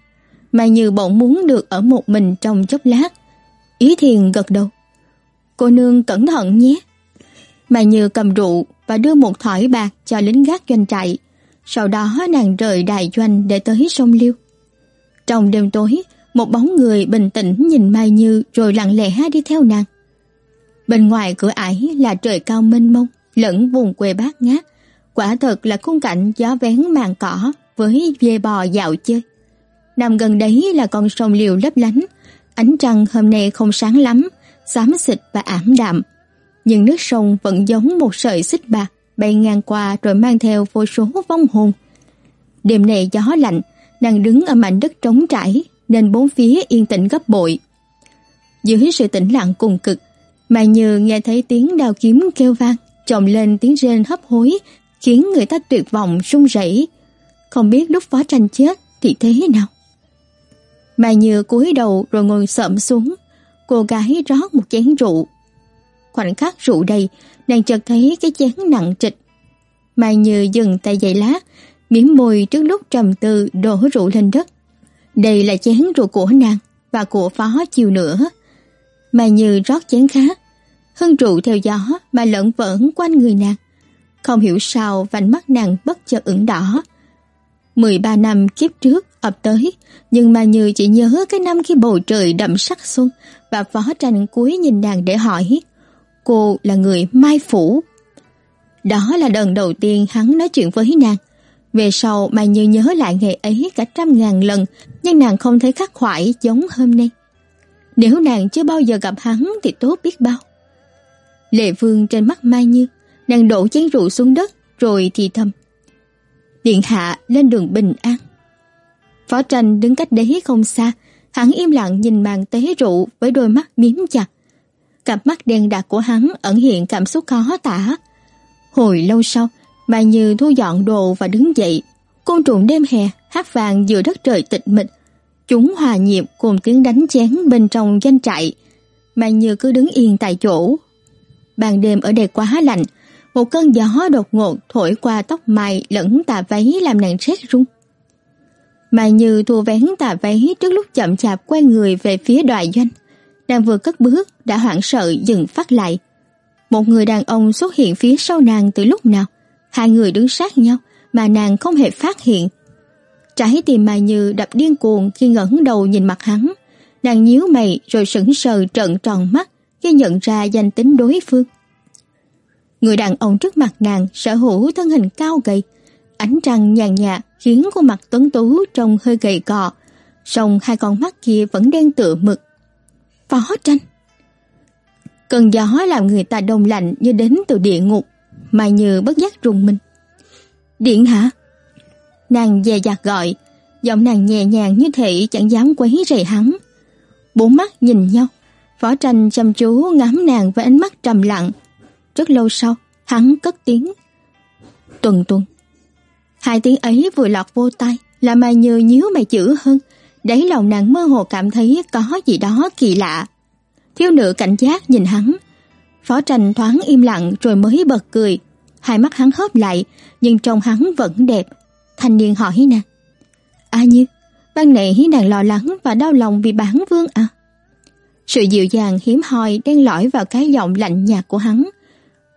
S1: Mai Như bỗng muốn được ở một mình trong chốc lát. Ý thiền gật đầu. Cô nương cẩn thận nhé. Mai Như cầm rượu và đưa một thỏi bạc cho lính gác doanh trại. Sau đó nàng rời đài doanh để tới sông Liêu. Trong đêm tối, một bóng người bình tĩnh nhìn Mai Như rồi lặng lẽ đi theo nàng. Bên ngoài cửa ải là trời cao mênh mông, lẫn vùng quê bát ngát. Quả thật là khung cảnh gió vén màn cỏ với dê bò dạo chơi. Nằm gần đấy là con sông Liều lấp lánh. Ánh trăng hôm nay không sáng lắm, xám xịt và ảm đạm. Nhưng nước sông vẫn giống một sợi xích bạc bay ngang qua rồi mang theo vô số vong hồn. Đêm này gió lạnh, nàng đứng ở mảnh đất trống trải nên bốn phía yên tĩnh gấp bội. Dưới sự tĩnh lặng cùng cực, mà như nghe thấy tiếng đào kiếm kêu vang, trồng lên tiếng rên hấp hối, khiến người ta tuyệt vọng run rẩy. Không biết lúc phó tranh chết thì thế nào. Mà như cúi đầu rồi ngồi xổm xuống, cô gái rót một chén rượu. Khoảnh khắc rượu đầy, nàng chợt thấy cái chén nặng trịch. Mai Như dừng tay giày lát, mỉm môi trước lúc trầm tư đổ rượu lên đất. Đây là chén rượu của nàng và của phó chiều nữa. Mai Như rót chén khác, hương rượu theo gió mà lẫn vẫn quanh người nàng. Không hiểu sao vành mắt nàng bất chợt ửng đỏ. 13 năm kiếp trước ập tới, nhưng mà Như chỉ nhớ cái năm khi bầu trời đậm sắc xuân và phó tranh cuối nhìn nàng để hỏi cô là người Mai Phủ. Đó là lần đầu tiên hắn nói chuyện với nàng. Về sau Mai Như nhớ lại ngày ấy cả trăm ngàn lần, nhưng nàng không thấy khắc khoải giống hôm nay. Nếu nàng chưa bao giờ gặp hắn thì tốt biết bao. Lệ Vương trên mắt Mai Như, nàng đổ chén rượu xuống đất rồi thì thầm. Điện hạ lên đường bình an. Phó tranh đứng cách đấy không xa, hắn im lặng nhìn màn tế rượu với đôi mắt miếm chặt. Cặp mắt đen đặc của hắn ẩn hiện cảm xúc khó tả. Hồi lâu sau, bà Như thu dọn đồ và đứng dậy. Côn trùng đêm hè hát vàng giữa đất trời tịch mịch. Chúng hòa nhịp cùng tiếng đánh chén bên trong doanh trại. bà Như cứ đứng yên tại chỗ. Ban đêm ở đây quá lạnh, một cơn gió đột ngột thổi qua tóc mai lẫn tà váy làm nàng rét run. Mai Như thua vén tà váy trước lúc chậm chạp quay người về phía đoại doanh. Nàng vừa cất bước đã hoảng sợ dừng phát lại. Một người đàn ông xuất hiện phía sau nàng từ lúc nào. Hai người đứng sát nhau mà nàng không hề phát hiện. Trái tim Mai Như đập điên cuồng khi ngẩng đầu nhìn mặt hắn. Nàng nhíu mày rồi sững sờ trợn tròn mắt khi nhận ra danh tính đối phương. Người đàn ông trước mặt nàng sở hữu thân hình cao gầy, ánh trăng nhàn nhạt khiến khuôn mặt tuấn tú trông hơi gầy cò, song hai con mắt kia vẫn đen tựa mực. Phó tranh Cơn gió làm người ta đông lạnh như đến từ địa ngục, mà như bất giác rùng mình. Điện hả? Nàng dè dặt gọi, giọng nàng nhẹ nhàng như thể chẳng dám quấy rầy hắn. Bốn mắt nhìn nhau, phó tranh chăm chú ngắm nàng với ánh mắt trầm lặng. Rất lâu sau, hắn cất tiếng. Tuần tuần. Hai tiếng ấy vừa lọt vô tai, là mày như nhíu mày chữ hơn. Đáy lòng nàng mơ hồ cảm thấy có gì đó kỳ lạ. Thiếu nữ cảnh giác nhìn hắn. Phó tranh thoáng im lặng rồi mới bật cười. Hai mắt hắn hớp lại, nhưng trong hắn vẫn đẹp. Thanh niên hỏi nàng. A Như, ban nãy nàng lo lắng và đau lòng vì bán vương à? Sự dịu dàng hiếm hoi đen lõi vào cái giọng lạnh nhạt của hắn.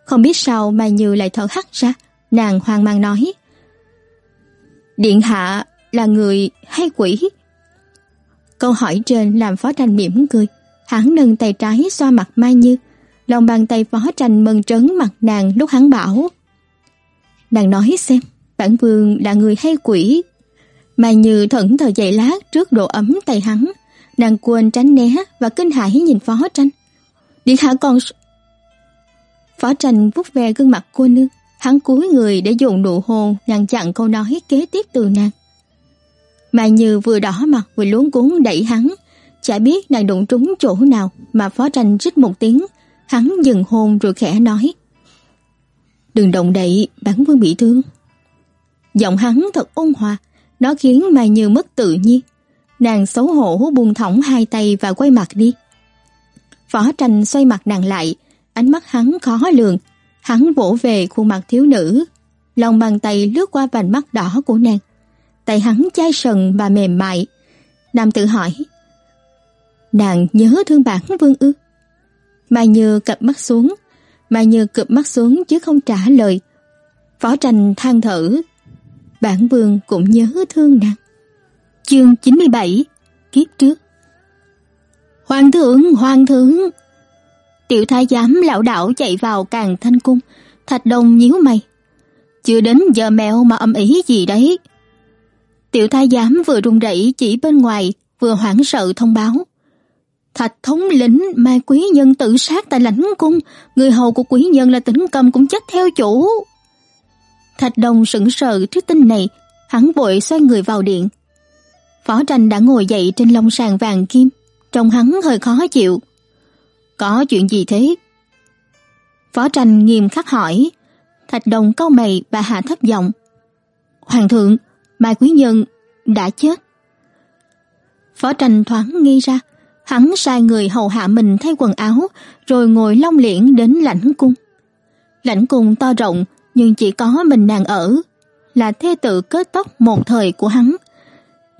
S1: Không biết sao mà Như lại thở hắt ra, nàng hoang mang nói. Điện hạ là người hay quỷ? Câu hỏi trên làm Phó Tranh mỉm cười. Hắn nâng tay trái xoa mặt Mai Như. Lòng bàn tay Phó Tranh mừng trấn mặt nàng lúc hắn bảo. Nàng nói xem, bản vương là người hay quỷ? Mai Như thẫn thờ dậy lát trước độ ấm tay hắn. Nàng quên tránh né và kinh hãi nhìn Phó Tranh. Điện hạ còn... Phó tranh vuốt ve gương mặt cô nương, hắn cúi người để dùng nụ hôn ngăn chặn câu nói kế tiếp từ nàng. Mai Như vừa đỏ mặt vừa luống cuốn đẩy hắn, chả biết nàng đụng trúng chỗ nào mà phó tranh rít một tiếng, hắn dừng hôn rồi khẽ nói. Đừng động đậy, bản vương bị thương. Giọng hắn thật ôn hòa, nó khiến Mai Như mất tự nhiên. Nàng xấu hổ buông thõng hai tay và quay mặt đi. Phó tranh xoay mặt nàng lại, ánh mắt hắn khó lường. Hắn vỗ về khuôn mặt thiếu nữ, lòng bàn tay lướt qua vành mắt đỏ của nàng. Tay hắn chai sần và mềm mại. Nam tự hỏi, nàng nhớ thương bản vương ư? Mai Như cặp mắt xuống, Mai Như cụp mắt xuống chứ không trả lời. Phó tranh than thở, bản vương cũng nhớ thương nàng. Chương 97 Kiếp trước Hoàng thượng, hoàng thượng! Tiểu thái giám lão đảo chạy vào càng thanh cung, thạch đông nhíu mày. Chưa đến giờ mèo mà âm ý gì đấy. Tiểu thái giám vừa run rẩy chỉ bên ngoài, vừa hoảng sợ thông báo. Thạch thống lĩnh Mai Quý Nhân tự sát tại lãnh cung, người hầu của Quý Nhân là tĩnh cầm cũng chết theo chủ. Thạch Đông sững sờ trước tin này, hắn vội xoay người vào điện. Phó tranh đã ngồi dậy trên lông sàn vàng kim, trông hắn hơi khó chịu. Có chuyện gì thế? Phó tranh nghiêm khắc hỏi. Thạch đồng cau mày và hạ thấp giọng. Hoàng thượng, Mai Quý Nhân đã chết. Phó tranh thoáng nghi ra, hắn sai người hầu hạ mình thay quần áo, rồi ngồi long liễn đến lãnh cung. Lãnh cung to rộng, nhưng chỉ có mình nàng ở, là thê tự kết tóc một thời của hắn.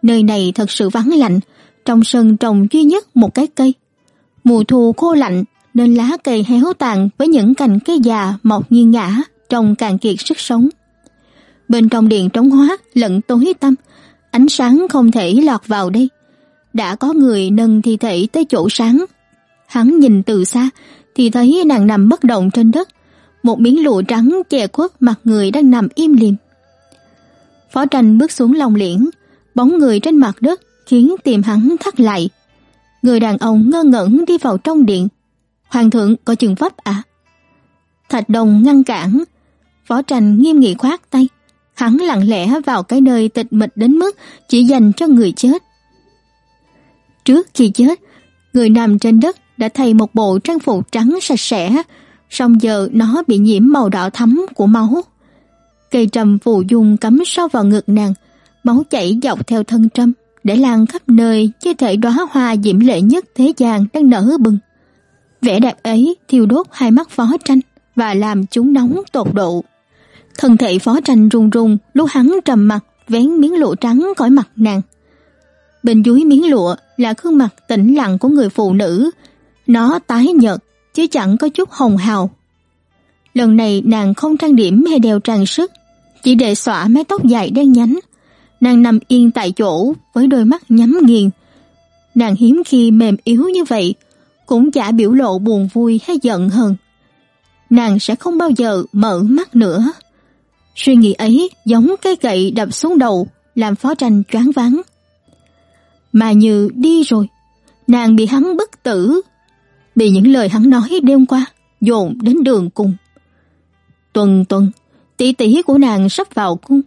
S1: Nơi này thật sự vắng lạnh, trong sân trồng duy nhất một cái cây. Mùa thu khô lạnh nên lá cây héo tàn với những cành cây già mọc nghiêng ngã, trông càng kiệt sức sống. Bên trong điện trống hóa lẫn tối tăm, ánh sáng không thể lọt vào đây. Đã có người nâng thi thể tới chỗ sáng. Hắn nhìn từ xa thì thấy nàng nằm bất động trên đất, một miếng lụa trắng che khuất mặt người đang nằm im lìm. Phó tranh bước xuống lòng liễn, bóng người trên mặt đất khiến tim hắn thắt lại. Người đàn ông ngơ ngẩn đi vào trong điện. Hoàng thượng có chừng pháp à? Thạch đồng ngăn cản. Phó tranh nghiêm nghị khoát tay. Hắn lặng lẽ vào cái nơi tịch mịch đến mức chỉ dành cho người chết. Trước khi chết, người nằm trên đất đã thay một bộ trang phục trắng sạch sẽ, song giờ nó bị nhiễm màu đỏ thắm của máu. Cây trầm phù dung cắm sâu vào ngực nàng, máu chảy dọc theo thân trâm, để lan khắp nơi như thể đóa hoa diễm lệ nhất thế gian đang nở bừng. Vẻ đẹp ấy thiêu đốt hai mắt phó tranh và làm chúng nóng tột độ. Thân thể phó tranh run run lúc hắn trầm mặt vén miếng lụa trắng khỏi mặt nàng. Bên dưới miếng lụa là gương mặt tĩnh lặng của người phụ nữ. Nó tái nhợt chứ chẳng có chút hồng hào. Lần này nàng không trang điểm hay đeo trang sức, chỉ để xõa mái tóc dài đen nhánh. Nàng nằm yên tại chỗ với đôi mắt nhắm nghiền. Nàng hiếm khi mềm yếu như vậy, cũng chả biểu lộ buồn vui hay giận hờn. Nàng sẽ không bao giờ mở mắt nữa. Suy nghĩ ấy giống cái gậy đập xuống đầu, làm phó tranh choáng váng. Mà như đi rồi, nàng bị hắn bức tử, bị những lời hắn nói đêm qua dồn đến đường cùng. Tuần tuần, tỷ tỷ của nàng sắp vào cung.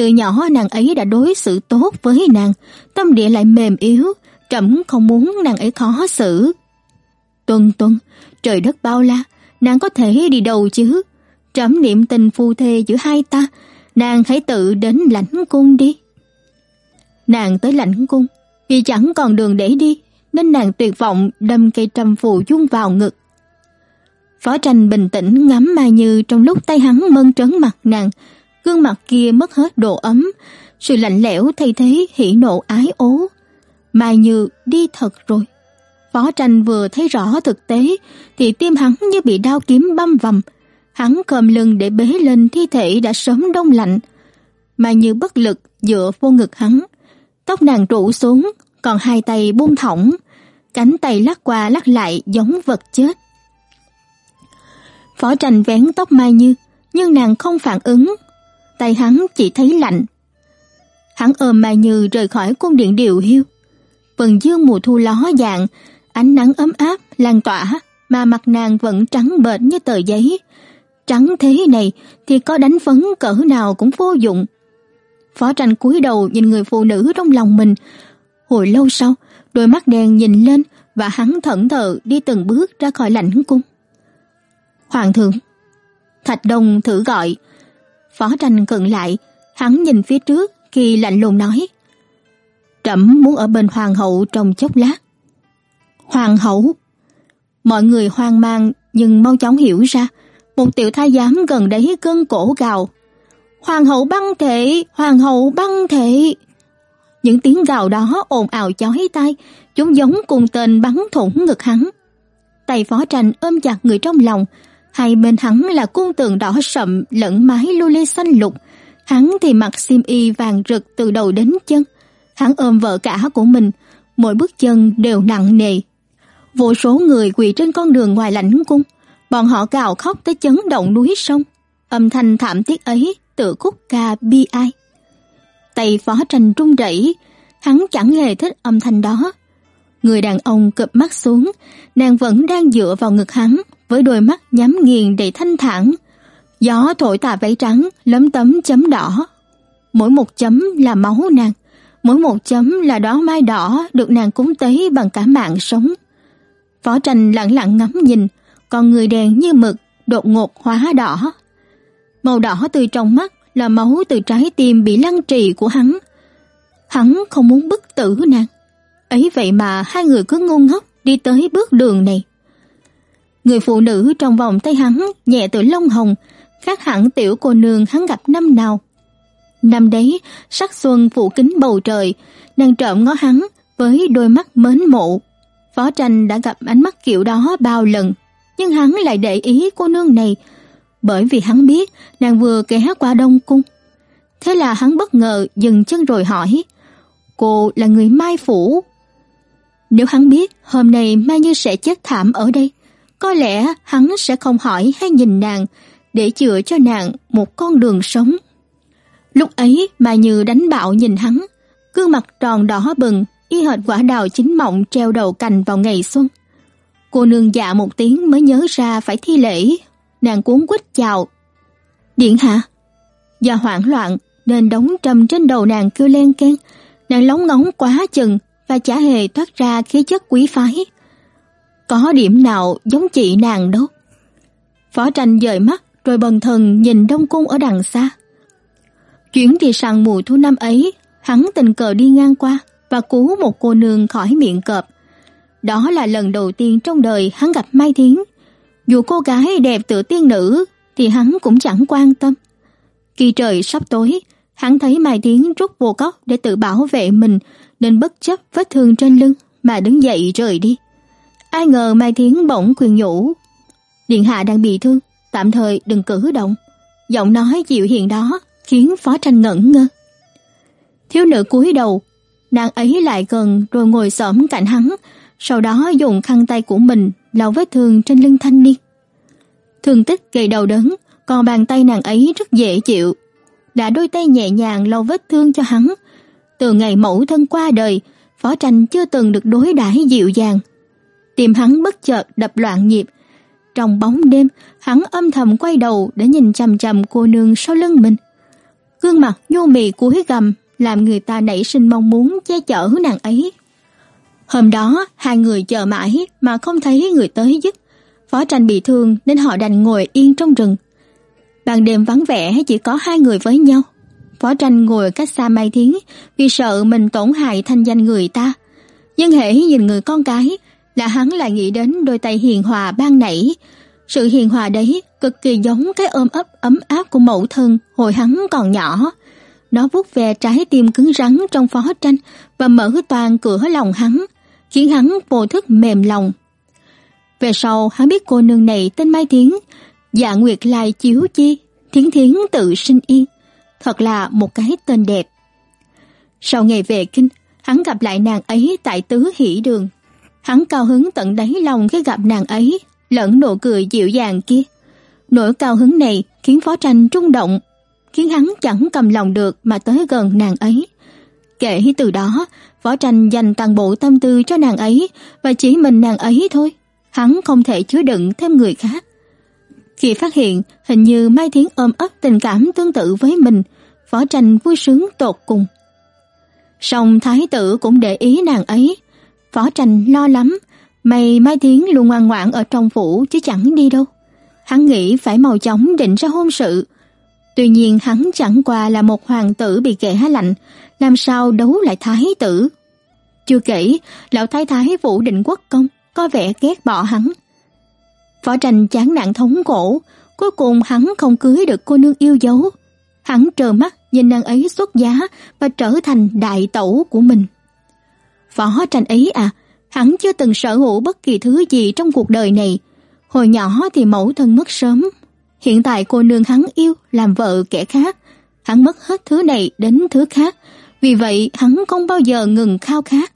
S1: Từ nhỏ nàng ấy đã đối xử tốt với nàng, tâm địa lại mềm yếu, trẫm không muốn nàng ấy khó xử. Tuần tuần, trời đất bao la, nàng có thể đi đâu chứ? Trẫm niệm tình phu thê giữa hai ta, nàng hãy tự đến lãnh cung đi. Nàng tới lãnh cung, vì chẳng còn đường để đi, nên nàng tuyệt vọng đâm cây trăm phù dung vào ngực. Phó tranh bình tĩnh ngắm Mai Như trong lúc tay hắn mơn trớn mặt nàng, gương mặt kia mất hết độ ấm, sự lạnh lẽo thay thế hỉ nộ ái ố. Mai Như đi thật rồi. Phó tranh vừa thấy rõ thực tế thì tim hắn như bị đao kiếm băm vằm. Hắn cầm lưng để bế lên thi thể đã sớm đông lạnh. Mai Như bất lực dựa vô ngực hắn. Tóc nàng rủ xuống, còn hai tay buông thõng, cánh tay lắc qua lắc lại giống vật chết. Phó tranh vén tóc Mai Như, nhưng nàng không phản ứng, tay hắn chỉ thấy lạnh. Hắn ôm Mai Như rời khỏi cung điện điều hiu. Vầng dương mùa thu ló dạng, ánh nắng ấm áp lan tỏa, mà mặt nàng vẫn trắng bệch như tờ giấy. Trắng thế này thì có đánh phấn cỡ nào cũng vô dụng. Phó tranh cúi đầu nhìn người phụ nữ trong lòng mình. Hồi lâu sau, đôi mắt đen nhìn lên và hắn thẫn thờ đi từng bước ra khỏi lãnh cung. Hoàng thượng. Thạch Đông thử gọi. Phó tranh cận lại, hắn nhìn phía trước khi lạnh lùng nói. Trẫm muốn ở bên hoàng hậu trong chốc lát. Hoàng hậu? Mọi người hoang mang nhưng mau chóng hiểu ra, một tiểu thái giám gần đấy cơn cổ gào. Hoàng hậu băng thể, hoàng hậu băng thể. Những tiếng gào đó ồn ào chói tai, chúng giống cùng tên bắn thủng ngực hắn. Tay phó tranh ôm chặt người trong lòng, hai bên hắn là cung tường đỏ sậm lẫn mái lưu ly xanh lục, hắn thì mặc xiêm y vàng rực từ đầu đến chân. Hắn ôm vợ cả của mình, mỗi bước chân đều nặng nề. Vô số người quỳ trên con đường ngoài lãnh cung, bọn họ gào khóc tới chấn động núi sông. Âm thanh thảm thiết ấy tự khúc ca bi ai. Tay phó tranh trung rẩy, hắn chẳng hề thích âm thanh đó. Người đàn ông cụp mắt xuống, nàng vẫn đang dựa vào ngực hắn với đôi mắt nhắm nghiền đầy thanh thản. Gió thổi tà váy trắng, lấm tấm chấm đỏ. Mỗi một chấm là máu nàng, mỗi một chấm là đóa mai đỏ được nàng cúng tế bằng cả mạng sống. Phó tranh lặng lặng ngắm nhìn, con người đèn như mực, đột ngột hóa đỏ. Màu đỏ từ trong mắt là máu từ trái tim bị lăng trì của hắn. Hắn không muốn bức tử nàng. Ấy vậy mà hai người cứ ngu ngốc đi tới bước đường này. Người phụ nữ trong vòng tay hắn nhẹ tựa lông hồng, khác hẳn tiểu cô nương hắn gặp năm nào. Năm đấy, sắc xuân phủ kính bầu trời, nàng trộm ngó hắn với đôi mắt mến mộ. Phó tranh đã gặp ánh mắt kiểu đó bao lần, nhưng hắn lại để ý cô nương này, bởi vì hắn biết nàng vừa ghé qua Đông Cung. Thế là hắn bất ngờ dừng chân rồi hỏi, cô là người Mai Phủ. Nếu hắn biết hôm nay Mai Như sẽ chết thảm ở đây, có lẽ hắn sẽ không hỏi hay nhìn nàng để chữa cho nàng một con đường sống. Lúc ấy mà Như đánh bạo nhìn hắn, gương mặt tròn đỏ bừng, y hệt quả đào chín mọng treo đầu cành vào ngày xuân. Cô nương dạ một tiếng mới nhớ ra phải thi lễ, nàng cuốn quýt chào. Điện hạ. Do hoảng loạn nên đóng trầm trên đầu nàng kêu len keng, nàng lóng ngóng quá chừng và chả hề thoát ra khí chất quý phái. Có điểm nào giống chị nàng đâu. Phó tranh dời mắt rồi bần thần nhìn đông cung ở đằng xa. Chuyến đi săn mùa thu năm ấy, hắn tình cờ đi ngang qua và cứu một cô nương khỏi miệng cọp. Đó là lần đầu tiên trong đời hắn gặp Mai Thiến. Dù cô gái đẹp tự tiên nữ thì hắn cũng chẳng quan tâm. Khi trời sắp tối, hắn thấy Mai Thiến rút vô cốc để tự bảo vệ mình nên bất chấp vết thương trên lưng mà đứng dậy rời đi. Ai ngờ Mai Thiến bỗng khuyên nhủ. Điện hạ đang bị thương, tạm thời đừng cử động. Giọng nói dịu hiền đó khiến phó tranh ngẩn ngơ. Thiếu nữ cúi đầu, nàng ấy lại gần rồi ngồi xổm cạnh hắn, sau đó dùng khăn tay của mình lau vết thương trên lưng thanh niên. Thương tích gây đau đớn, còn bàn tay nàng ấy rất dễ chịu. Đã đôi tay nhẹ nhàng lau vết thương cho hắn. Từ ngày mẫu thân qua đời, Phó Tranh chưa từng được đối đãi dịu dàng. Tim hắn bất chợt đập loạn nhịp. Trong bóng đêm, hắn âm thầm quay đầu để nhìn chằm chằm cô nương sau lưng mình. Gương mặt nhu mì cúi gầm làm người ta nảy sinh mong muốn che chở nàng ấy. Hôm đó, hai người chờ mãi mà không thấy người tới giúp. Phó tranh bị thương nên họ đành ngồi yên trong rừng. Ban đêm vắng vẻ chỉ có hai người với nhau. Phó tranh ngồi cách xa Mai Thiến vì sợ mình tổn hại thanh danh người ta. Nhưng hễ nhìn người con cái là hắn lại nghĩ đến đôi tay hiền hòa ban nãy. Sự hiền hòa đấy cực kỳ giống cái ôm ấp ấm áp của mẫu thân hồi hắn còn nhỏ. Nó vuốt ve trái tim cứng rắn trong phó tranh và mở toàn cửa lòng hắn, khiến hắn vô thức mềm lòng. Về sau hắn biết cô nương này tên Mai Thiến, dạ nguyệt lai chiếu chi, thiến thiến tự sinh yên. Thật là một cái tên đẹp. Sau ngày về kinh, hắn gặp lại nàng ấy tại tứ hỷ đường. Hắn cao hứng tận đáy lòng khi gặp nàng ấy, lẫn nụ cười dịu dàng kia. Nỗi cao hứng này khiến phó tranh trung động khiến hắn chẳng cầm lòng được mà tới gần nàng ấy. Kể từ đó, phó Tranh dành toàn bộ tâm tư cho nàng ấy và chỉ mình nàng ấy thôi. hắn không thể chứa đựng thêm người khác. Khi phát hiện hình như Mai Thiến ôm ấp tình cảm tương tự với mình, Phó Tranh vui sướng tột cùng. Song thái tử cũng để ý nàng ấy. Phó Tranh lo lắm, mày Mai Thiến luôn ngoan ngoãn ở trong phủ chứ chẳng đi đâu. Hắn nghĩ phải mau chóng định ra hôn sự. Tuy nhiên hắn chẳng qua là một hoàng tử bị kẻ lạnh, làm sao đấu lại thái tử. Chưa kể, lão thái thái Vũ Định Quốc công có vẻ ghét bỏ hắn. Phó tranh chán nản thống cổ, cuối cùng hắn không cưới được cô nương yêu dấu. Hắn trợn mắt nhìn nàng ấy xuất giá và trở thành đại tẩu của mình. Phó tranh ấy à, hắn chưa từng sở hữu bất kỳ thứ gì trong cuộc đời này. Hồi nhỏ thì mẫu thân mất sớm. Hiện tại cô nương hắn yêu làm vợ kẻ khác. Hắn mất hết thứ này đến thứ khác. Vì vậy hắn không bao giờ ngừng khao khát.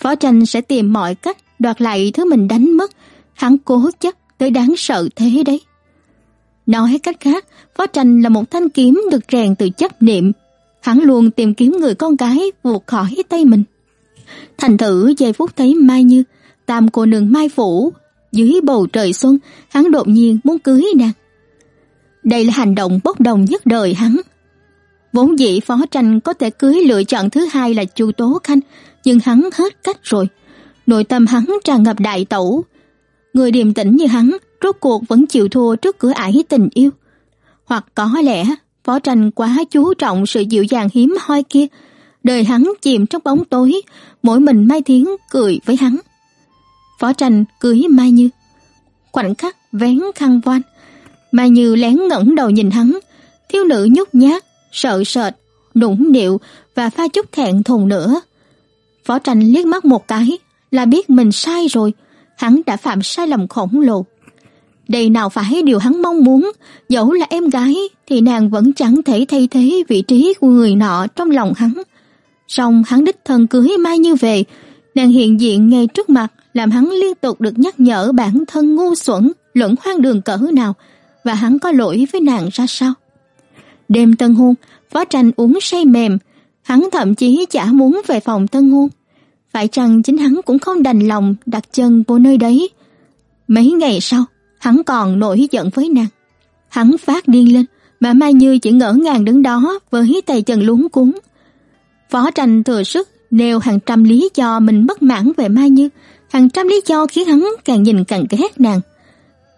S1: Phó tranh sẽ tìm mọi cách đoạt lại thứ mình đánh mất. Hắn cố chấp tới đáng sợ thế đấy. Nói cách khác, Phó Tranh là một thanh kiếm được rèn từ chấp niệm. Hắn luôn tìm kiếm người con gái vụt khỏi tay mình. Thành thử giây phút thấy Mai Như, tam cô nương Mai Phủ, dưới bầu trời xuân, hắn đột nhiên muốn cưới nàng. Đây là hành động bốc đồng nhất đời hắn. Vốn dĩ Phó Tranh có thể cưới lựa chọn thứ hai là Chu Tố Khanh, nhưng hắn hết cách rồi. Nội tâm hắn tràn ngập đại tẩu, Người điềm tĩnh như hắn, rốt cuộc vẫn chịu thua trước cửa ải tình yêu. Hoặc có lẽ, Phó Tranh quá chú trọng sự dịu dàng hiếm hoi kia, đời hắn chìm trong bóng tối, mỗi mình Mai Thiến cười với hắn. Phó Tranh cưới Mai Như. Khoảnh khắc vén khăn voan, Mai Như lén ngẩng đầu nhìn hắn, thiếu nữ nhút nhát, sợ sệt, nũng nịu và pha chút thẹn thùng nữa. Phó Tranh liếc mắt một cái là biết mình sai rồi, hắn đã phạm sai lầm khổng lồ. Đây nào phải điều hắn mong muốn, dẫu là em gái thì nàng vẫn chẳng thể thay thế vị trí của người nọ trong lòng hắn. Song hắn đích thân cưới Mai Như về, nàng hiện diện ngay trước mặt làm hắn liên tục được nhắc nhở bản thân ngu xuẩn, lẫn hoang đường cỡ nào và hắn có lỗi với nàng ra sao. Đêm tân hôn, Phó Tranh uống say mềm, hắn thậm chí chả muốn về phòng tân hôn phải chăng chính hắn cũng không đành lòng đặt chân vô nơi đấy. Mấy ngày sau, hắn còn nổi giận với nàng. Hắn phát điên lên, mà Mai Như chỉ ngỡ ngàng đứng đó với tay chân luống cuống. Phó tranh thừa sức nêu hàng trăm lý do mình bất mãn về Mai Như, hàng trăm lý do khiến hắn càng nhìn càng ghét nàng.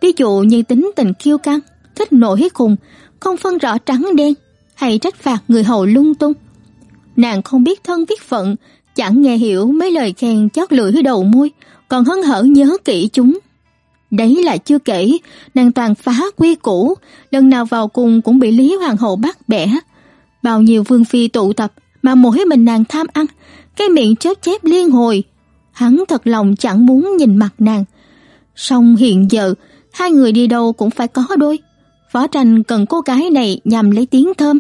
S1: Ví dụ như tính tình kiêu căng, thích nổi khùng, không phân rõ trắng đen, hay trách phạt người hầu lung tung. Nàng không biết thân biết phận, chẳng nghe hiểu mấy lời khen chót lưỡi đầu môi, còn hân hở nhớ kỹ chúng. Đấy là chưa kể, nàng toàn phá quy củ, lần nào vào cùng cũng bị Lý Hoàng hậu bắt bẻ. Bao nhiêu vương phi tụ tập, mà mỗi mình nàng tham ăn, cái miệng chớp chép liên hồi. Hắn thật lòng chẳng muốn nhìn mặt nàng. Song hiện giờ, hai người đi đâu cũng phải có đôi. Phó tranh cần cô gái này nhằm lấy tiếng thơm,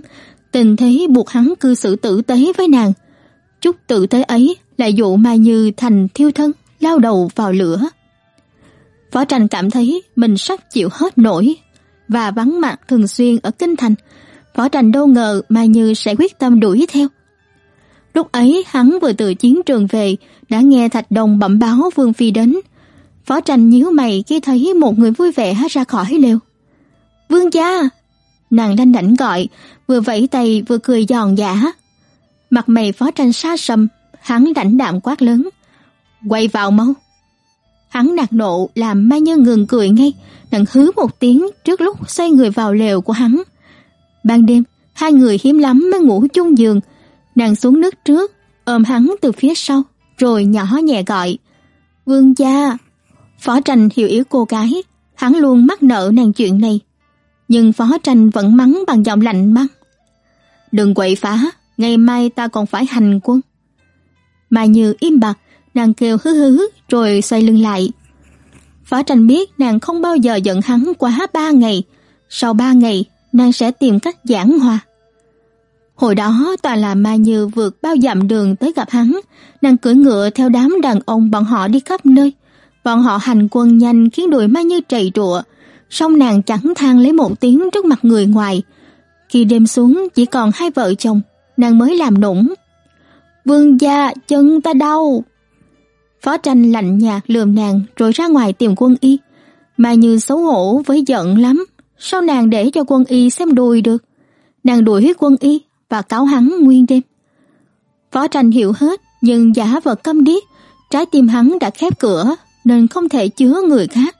S1: tình thế buộc hắn cư xử tử tế với nàng. Chút tử tế ấy lại dụ Mai Như thành thiêu thân, lao đầu vào lửa. Phó Tranh cảm thấy mình sắp chịu hết nổi và vắng mặt thường xuyên ở kinh thành. Phó Tranh đâu ngờ Mai Như sẽ quyết tâm đuổi theo. Lúc ấy hắn vừa từ chiến trường về đã nghe Thạch Đồng bẩm báo Vương Phi đến. Phó Tranh nhíu mày khi thấy một người vui vẻ ra khỏi lều. Vương gia! Nàng đanh đảnh gọi, vừa vẫy tay vừa cười giòn giả. Mặt mày phó tranh xa sầm, hắn đảnh đạm quát lớn. Quay vào mau. Hắn nạt nộ làm Mai Như ngừng cười ngay, nàng hứ một tiếng trước lúc xoay người vào lều của hắn. Ban đêm, hai người hiếm lắm mới ngủ chung giường. Nàng xuống nước trước, ôm hắn từ phía sau, rồi nhỏ nhẹ gọi. Vương gia! Phó tranh hiểu yếu cô gái, hắn luôn mắc nợ nàng chuyện này. Nhưng phó tranh vẫn mắng bằng giọng lạnh băng. Đừng quậy phá, ngày mai ta còn phải hành quân. Mà Như im bặt, nàng kêu hứ hứ rồi xoay lưng lại. Phó tranh biết nàng không bao giờ giận hắn quá ba ngày, sau ba ngày nàng sẽ tìm cách giảng hòa. Hồi đó toàn là ma Như vượt bao dặm đường tới gặp hắn, nàng cưỡi ngựa theo đám đàn ông bọn họ đi khắp nơi. Bọn họ hành quân nhanh khiến đuổi ma Như trầy trụa, song nàng chẳng than lấy một tiếng trước mặt người ngoài. Khi đêm xuống chỉ còn hai vợ chồng, nàng mới làm nũng. Vương gia, chân ta đau. Phó tranh lạnh nhạt lườm nàng rồi ra ngoài tìm quân y. Mà như xấu hổ với giận lắm. Sao nàng để cho quân y xem đùi được? Nàng đuổi quân y và cáo hắn nguyên đêm. Phó tranh hiểu hết nhưng giả vờ câm điếc. Trái tim hắn đã khép cửa nên không thể chứa người khác.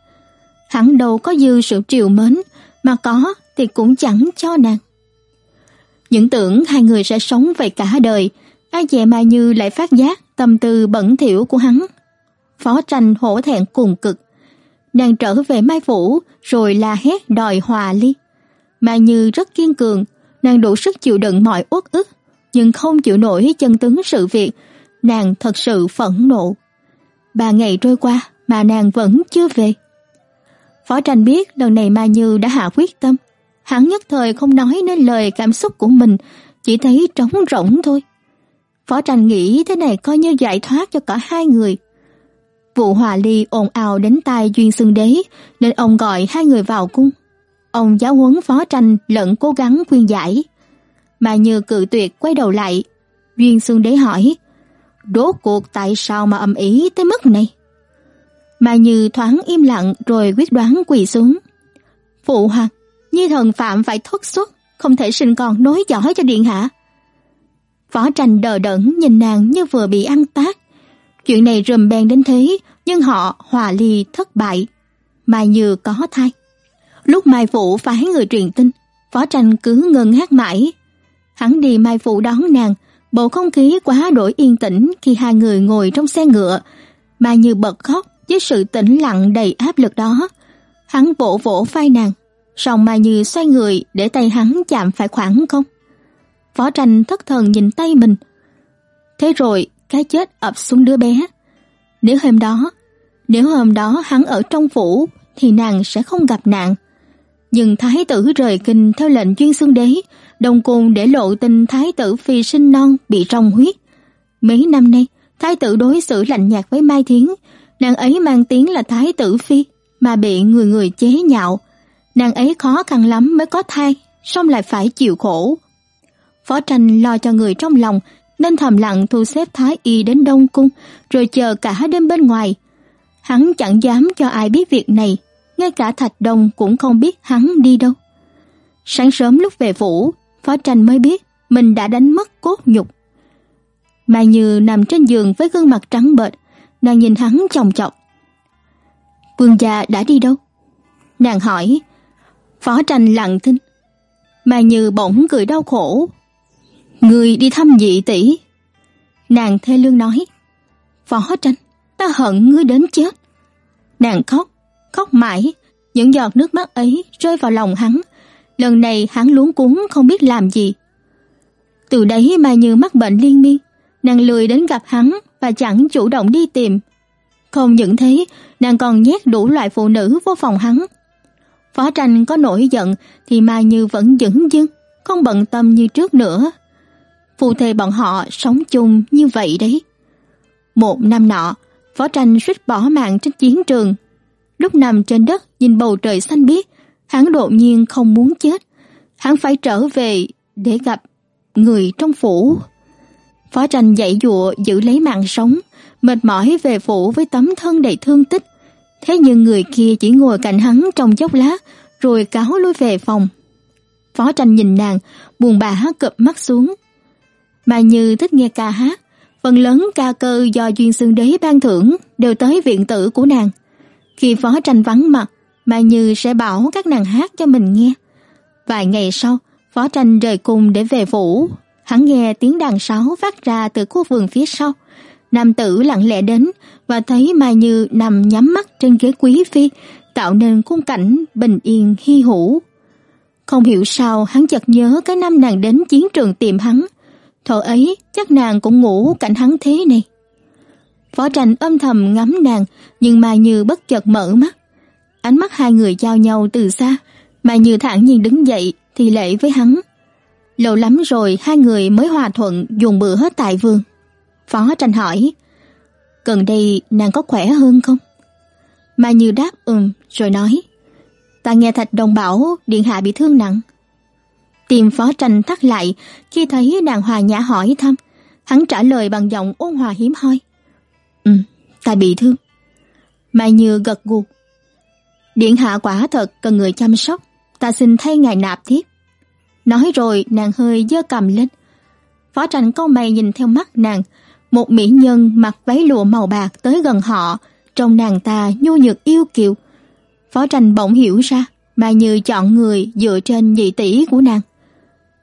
S1: Hắn đâu có dư sự triều mến mà có thì cũng chẳng cho nàng. Những tưởng hai người sẽ sống vậy cả đời, ai dè mà như lại phát giác tâm tư bẩn thỉu của hắn. Phó tranh hổ thẹn cùng cực. Nàng trở về Mai Phủ rồi la hét đòi hòa ly. Mai Như rất kiên cường, nàng đủ sức chịu đựng mọi uất ức, nhưng không chịu nổi chân tướng sự việc, nàng thật sự phẫn nộ. Ba ngày trôi qua mà nàng vẫn chưa về. Phó tranh biết lần này Ma Như đã hạ quyết tâm, hắn nhất thời không nói nên lời cảm xúc của mình, chỉ thấy trống rỗng thôi. Phó tranh nghĩ thế này coi như giải thoát cho cả hai người. Vụ hòa ly ồn ào đến tai Duyên Xương Đế, nên ông gọi hai người vào cung. Ông giáo huấn phó tranh lẫn cố gắng khuyên giải. Mà như cự tuyệt quay đầu lại, Duyên Xương Đế hỏi, đố cuộc tại sao mà âm ý tới mức này? Mà như thoáng im lặng rồi quyết đoán quỳ xuống. Phụ hoàng, Nhi thần phạm phải thất xuất, không thể sinh con nối dõi cho điện hạ. Phó tranh đờ đẫn nhìn nàng như vừa bị ăn tát. Chuyện này rùm beng đến thế, nhưng họ hòa ly thất bại. Mai Như có thai. Lúc Mai Phụ phái người truyền tin, Phó tranh cứ ngơ hát mãi. Hắn đi Mai Phụ đón nàng, bầu không khí quá đổi yên tĩnh khi hai người ngồi trong xe ngựa. Mai Như bật khóc với sự tĩnh lặng đầy áp lực đó. Hắn vỗ vỗ vai nàng, song Mai Như xoay người để tay hắn chạm phải khoảng không. Phó tranh thất thần nhìn tay mình. Thế rồi cái chết ập xuống đứa bé. Nếu hôm đó, nếu hôm đó hắn ở trong phủ thì nàng sẽ không gặp nạn. Nhưng thái tử rời kinh theo lệnh chuyên xương đế, đồng cùng để lộ tin thái tử phi sinh non bị trong huyết. Mấy năm nay, thái tử đối xử lạnh nhạt với Mai Thiến, nàng ấy mang tiếng là thái tử phi mà bị người người chế nhạo. Nàng ấy khó khăn lắm mới có thai, song lại phải chịu khổ. Phó tranh lo cho người trong lòng, nên thầm lặng thu xếp thái y đến Đông Cung, rồi chờ cả đêm bên ngoài. Hắn chẳng dám cho ai biết việc này, ngay cả Thạch Đông cũng không biết hắn đi đâu. Sáng sớm lúc về phủ, Phó tranh mới biết mình đã đánh mất cốt nhục. Mai Như nằm trên giường với gương mặt trắng bệch, nàng nhìn hắn chòng chọc. Vương gia đã đi đâu? Nàng hỏi. Phó tranh lặng thinh. Mai Như bỗng cười đau khổ, Người đi thăm dị tỷ. Nàng thê lương nói. Phó tranh, ta hận ngươi đến chết. Nàng khóc, khóc mãi, những giọt nước mắt ấy rơi vào lòng hắn. Lần này hắn luống cuống không biết làm gì. Từ đấy mà như mắc bệnh liên miên, nàng lười đến gặp hắn và chẳng chủ động đi tìm. Không những thế, nàng còn nhét đủ loại phụ nữ vô phòng hắn. Phó tranh có nổi giận thì Mai Như vẫn dững dưng, không bận tâm như trước nữa phu thề bọn họ sống chung như vậy đấy. Một năm nọ, Phó Tranh suýt bỏ mạng trên chiến trường. Lúc nằm trên đất nhìn bầu trời xanh biếc, hắn đột nhiên không muốn chết. Hắn phải trở về để gặp người trong phủ. Phó Tranh dãy dụa giữ lấy mạng sống, mệt mỏi về phủ với tấm thân đầy thương tích. Thế nhưng người kia chỉ ngồi cạnh hắn trong chốc lát, rồi cáo lui về phòng. Phó Tranh nhìn nàng, buồn bã cụp mắt xuống, Mà Như thích nghe ca hát, phần lớn ca cơ do duyên xương đế ban thưởng đều tới viện tử của nàng. Khi phó tranh vắng mặt, Mai Như sẽ bảo các nàng hát cho mình nghe. Vài ngày sau, phó tranh rời cùng để về phủ. Hắn nghe tiếng đàn sáo phát ra từ khu vườn phía sau. Nam tử lặng lẽ đến và thấy Mai Như nằm nhắm mắt trên ghế quý phi, tạo nên khung cảnh bình yên hy hữu. Không hiểu sao hắn chợt nhớ cái năm nàng đến chiến trường tìm hắn, Thổ ấy chắc nàng cũng ngủ cạnh hắn thế này. Phó tranh âm thầm ngắm nàng, nhưng Mai Như bất chợt mở mắt. Ánh mắt hai người giao nhau từ xa, Mai Như thản nhiên đứng dậy thì lễ với hắn. Lâu lắm rồi hai người mới hòa thuận dùng bữa hết tại vườn. Phó tranh hỏi, gần đây nàng có khỏe hơn không? Mai Như đáp ừm rồi nói, ta nghe Thạch Đồng bảo Điện Hạ bị thương nặng. Tìm phó tranh thắt lại khi thấy nàng hòa nhã hỏi thăm. Hắn trả lời bằng giọng ôn hòa hiếm hoi. Ừ, ta bị thương. Mai Như gật gù. Điện hạ quả thật cần người chăm sóc, ta xin thay ngài nạp tiếp. Nói rồi nàng hơi giơ cầm lên. Phó tranh câu mày nhìn theo mắt nàng, một mỹ nhân mặc váy lụa màu bạc tới gần họ, trong nàng ta nhu nhược yêu kiều. Phó tranh bỗng hiểu ra, Mai Như chọn người dựa trên nhị tỷ của nàng.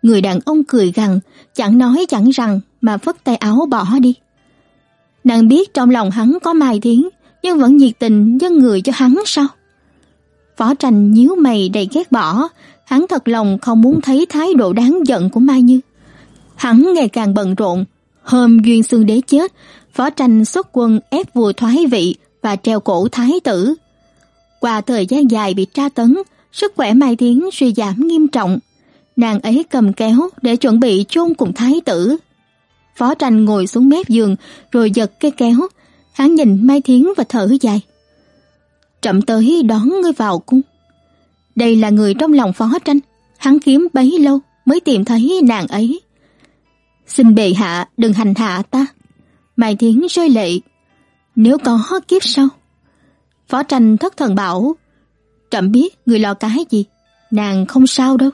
S1: Người đàn ông cười gằn, chẳng nói chẳng rằng mà phất tay áo bỏ đi. Nàng biết trong lòng hắn có Mai Thiến, nhưng vẫn nhiệt tình dâng người cho hắn sao? Phó tranh nhíu mày đầy ghét bỏ, hắn thật lòng không muốn thấy thái độ đáng giận của Mai Như. Hắn ngày càng bận rộn, hôm duyên xương đế chết, Phó tranh xuất quân ép vua thoái vị và treo cổ thái tử. Qua thời gian dài bị tra tấn, sức khỏe Mai Thiến suy giảm nghiêm trọng. Nàng ấy cầm kéo để chuẩn bị chôn cùng thái tử. Phó tranh ngồi xuống mép giường rồi giật cái kéo. Hắn nhìn Mai Thiến và thở dài. Trậm tới đón ngươi vào cung. Đây là người trong lòng phó tranh. Hắn kiếm bấy lâu mới tìm thấy nàng ấy. Xin bệ hạ đừng hành hạ ta. Mai Thiến rơi lệ. Nếu có kiếp sau. Phó tranh thất thần bảo. Trậm biết người lo cái gì. Nàng không sao đâu.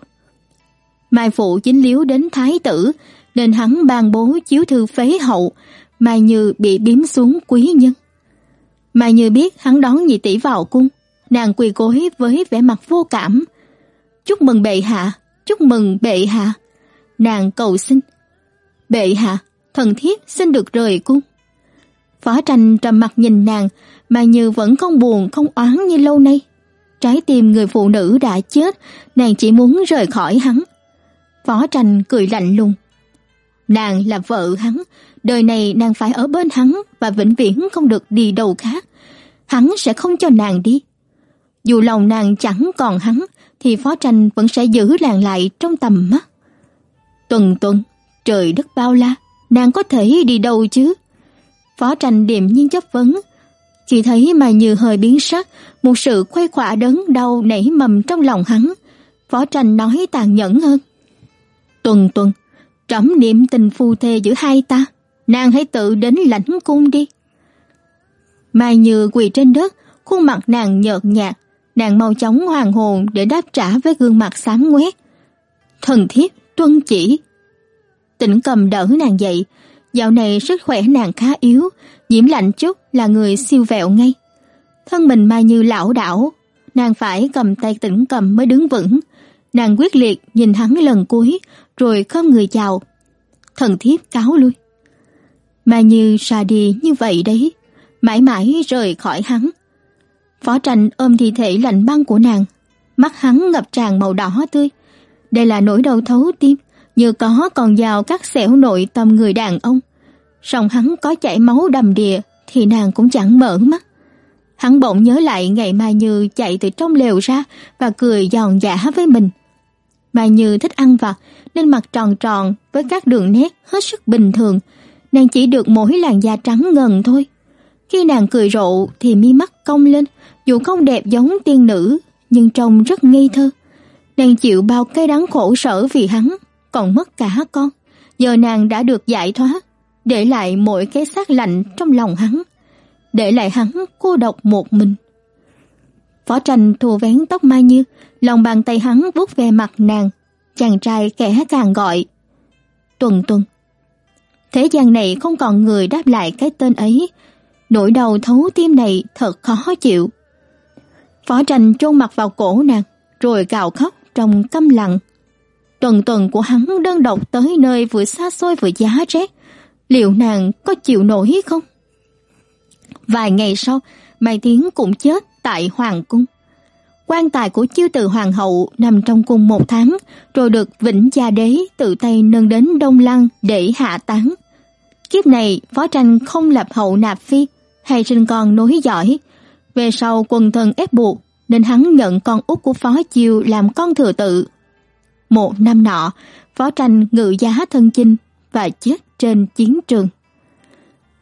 S1: Mai Phụ chính liếu đến thái tử, nên hắn ban bố chiếu thư phế hậu, Mai Như bị biếm xuống quý nhân. Mai Như biết hắn đón nhị tỷ vào cung, nàng quỳ gối với vẻ mặt vô cảm. Chúc mừng bệ hạ, chúc mừng bệ hạ. Nàng cầu xin. Bệ hạ, thần thiếp xin được rời cung. Phó tranh trầm mặt nhìn nàng, Mai Như vẫn không buồn không oán như lâu nay. Trái tim người phụ nữ đã chết, nàng chỉ muốn rời khỏi hắn. Phó tranh cười lạnh lùng. Nàng là vợ hắn, đời này nàng phải ở bên hắn và vĩnh viễn không được đi đâu khác. Hắn sẽ không cho nàng đi. Dù lòng nàng chẳng còn hắn, thì phó tranh vẫn sẽ giữ nàng lại trong tầm mắt. Tuần tuần, trời đất bao la, nàng có thể đi đâu chứ? Phó tranh điềm nhiên chấp vấn. Chỉ thấy mà như hơi biến sắc, một sự quay khỏa đớn đau nảy mầm trong lòng hắn. Phó tranh nói tàn nhẫn hơn. Tuần tuần, trẫm niệm tình phù thê giữa hai ta, nàng hãy tự đến lãnh cung đi. Mai Như quỳ trên đất, khuôn mặt nàng nhợt nhạt, nàng mau chóng hoàn hồn để đáp trả với gương mặt xám ngoét. Thần thiếp tuân chỉ. Tỉnh cầm đỡ nàng dậy, dạo này sức khỏe nàng khá yếu, nhiễm lạnh chút là người siêu vẹo ngay. Thân mình Mai Như lão đảo, nàng phải cầm tay tỉnh cầm mới đứng vững. Nàng quyết liệt nhìn hắn lần cuối, rồi khom người chào. Thần thiếp cáo lui. Mà như ra đi như vậy đấy, mãi mãi rời khỏi hắn. Phó tranh ôm thi thể lạnh băng của nàng, mắt hắn ngập tràn màu đỏ tươi. Đây là nỗi đau thấu tim, như có còn vào các xẻo nội tâm người đàn ông. Song hắn có chảy máu đầm đìa thì nàng cũng chẳng mở mắt. Hắn bỗng nhớ lại ngày Mai Như chạy từ trong lều ra và cười giòn giả với mình. Mai Như thích ăn vặt nên mặt tròn tròn với các đường nét hết sức bình thường, nàng chỉ được mỗi làn da trắng ngần thôi. Khi nàng cười rộ thì mi mắt cong lên, dù không đẹp giống tiên nữ, nhưng trông rất ngây thơ. Nàng chịu bao cái đắng khổ sở vì hắn, còn mất cả con. Giờ nàng đã được giải thoát, để lại mỗi cái xác lạnh trong lòng hắn, để lại hắn cô độc một mình. Phó tranh thua vén tóc Mai Như, lòng bàn tay hắn vuốt về mặt nàng, chàng trai khẽ càng gọi. Tuần tuần. Thế gian này không còn người đáp lại cái tên ấy, nỗi đau thấu tim này thật khó chịu. Phó tranh chôn mặt vào cổ nàng, rồi gào khóc trong câm lặng. Tuần tuần của hắn đơn độc tới nơi vừa xa xôi vừa giá rét, liệu nàng có chịu nổi không? Vài ngày sau, Mai Tiến cũng chết tại Hoàng Cung quan tài của chiêu từ hoàng hậu nằm trong cung một tháng, rồi được Vĩnh Gia Đế tự tay nâng đến Đông Lăng để hạ táng. Kiếp này, Phó Tranh không lập hậu nạp phi, hay sinh con nối giỏi. Về sau quần thần ép buộc, nên hắn nhận con út của Phó Chiêu làm con thừa tự. Một năm nọ, Phó Tranh ngự giá thân chinh và chết trên chiến trường.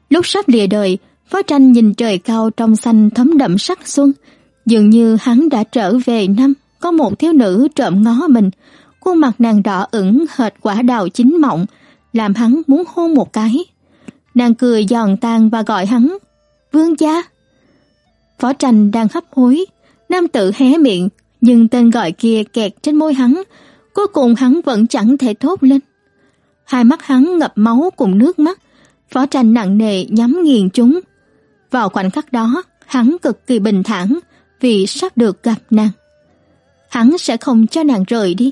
S1: Lúc sắp lìa đời, Phó Tranh nhìn trời cao trong xanh thấm đậm sắc xuân, Dường như hắn đã trở về năm có một thiếu nữ trộm ngó mình, khuôn mặt nàng đỏ ửng hệt quả đào chín mọng, làm hắn muốn hôn một cái. Nàng cười giòn tan và gọi hắn, Vương gia. Phó tranh đang hấp hối, nam tử hé miệng, nhưng tên gọi kia kẹt trên môi hắn, cuối cùng hắn vẫn chẳng thể thốt lên. Hai mắt hắn ngập máu cùng nước mắt, phó tranh nặng nề nhắm nghiền chúng. Vào khoảnh khắc đó, hắn cực kỳ bình thản vì sắp được gặp nàng. Hắn sẽ không cho nàng rời đi,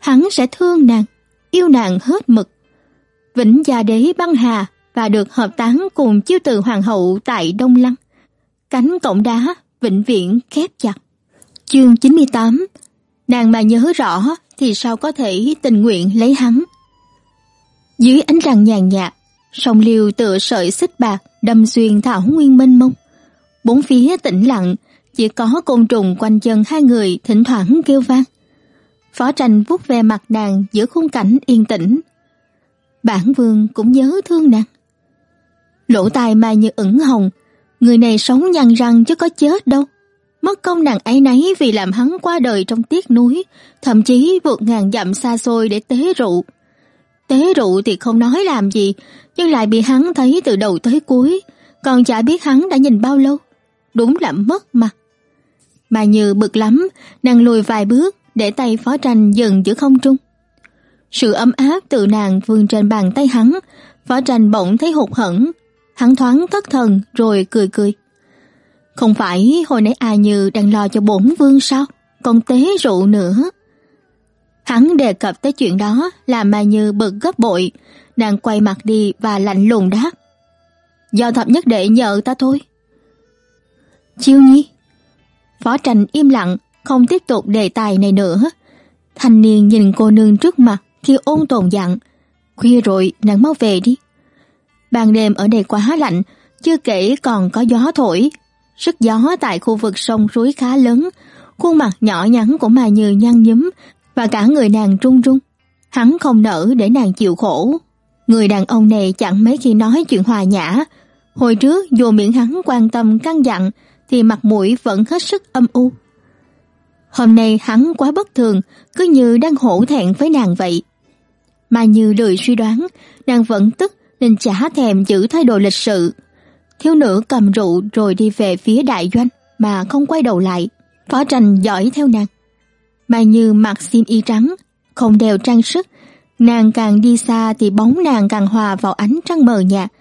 S1: hắn sẽ thương nàng, yêu nàng hết mực. Vĩnh gia đế băng hà và được hợp tán cùng chiêu từ hoàng hậu tại Đông Lăng. Cánh cổng đá vĩnh viễn khép chặt. Chương 98 Nàng mà nhớ rõ thì sao có thể tình nguyện lấy hắn. Dưới ánh trăng nhàn nhạt, sông liêu tựa sợi xích bạc đâm xuyên thảo nguyên mênh mông. Bốn phía tĩnh lặng, chỉ có côn trùng quanh chân hai người thỉnh thoảng kêu vang. Phó tranh vuốt ve mặt nàng giữa khung cảnh yên tĩnh. Bản vương cũng nhớ thương nàng. Lỗ tai mai như ửng hồng, người này sống nhăn răng chứ có chết đâu. Mất công nàng ấy nấy vì làm hắn qua đời trong tiếc núi, thậm chí vượt ngàn dặm xa xôi để tế rượu. Tế rượu thì không nói làm gì, nhưng lại bị hắn thấy từ đầu tới cuối, còn chả biết hắn đã nhìn bao lâu. Đúng là mất mặt. Mà như bực lắm, nàng lùi vài bước, để tay phó tranh dừng giữa không trung. Sự ấm áp từ nàng vươn trên bàn tay hắn, phó tranh bỗng thấy hụt hẫng, hắn thoáng thất thần rồi cười cười. Không phải hồi nãy ai như đang lo cho bổn vương sao, còn tế rượu nữa. Hắn đề cập tới chuyện đó làm mà Như bực gấp bội, nàng quay mặt đi và lạnh lùng đáp. Do thập nhất đệ nhờ ta thôi. Chiêu nhi. Phó tranh im lặng, không tiếp tục đề tài này nữa. Thanh niên nhìn cô nương trước mặt khi ôn tồn dặn. Khuya rồi, nàng mau về đi. Ban đêm ở đây quá lạnh, chưa kể còn có gió thổi. Sức gió tại khu vực sông suối khá lớn, khuôn mặt nhỏ nhắn của Mai Như nhăn nhúm và cả người nàng run run. Hắn không nỡ để nàng chịu khổ. Người đàn ông này chẳng mấy khi nói chuyện hòa nhã. Hồi trước dù miệng hắn quan tâm căn dặn thì mặt mũi vẫn hết sức âm u. Hôm nay hắn quá bất thường, cứ như đang hổ thẹn với nàng vậy. Mà như lười suy đoán, nàng vẫn tức nên chả thèm giữ thái độ lịch sự. Thiếu nữ cầm rượu rồi đi về phía đại doanh mà không quay đầu lại. Phó tranh dõi theo nàng. Mà như mặc xiêm y trắng, không đeo trang sức, nàng càng đi xa thì bóng nàng càng hòa vào ánh trăng mờ nhạt.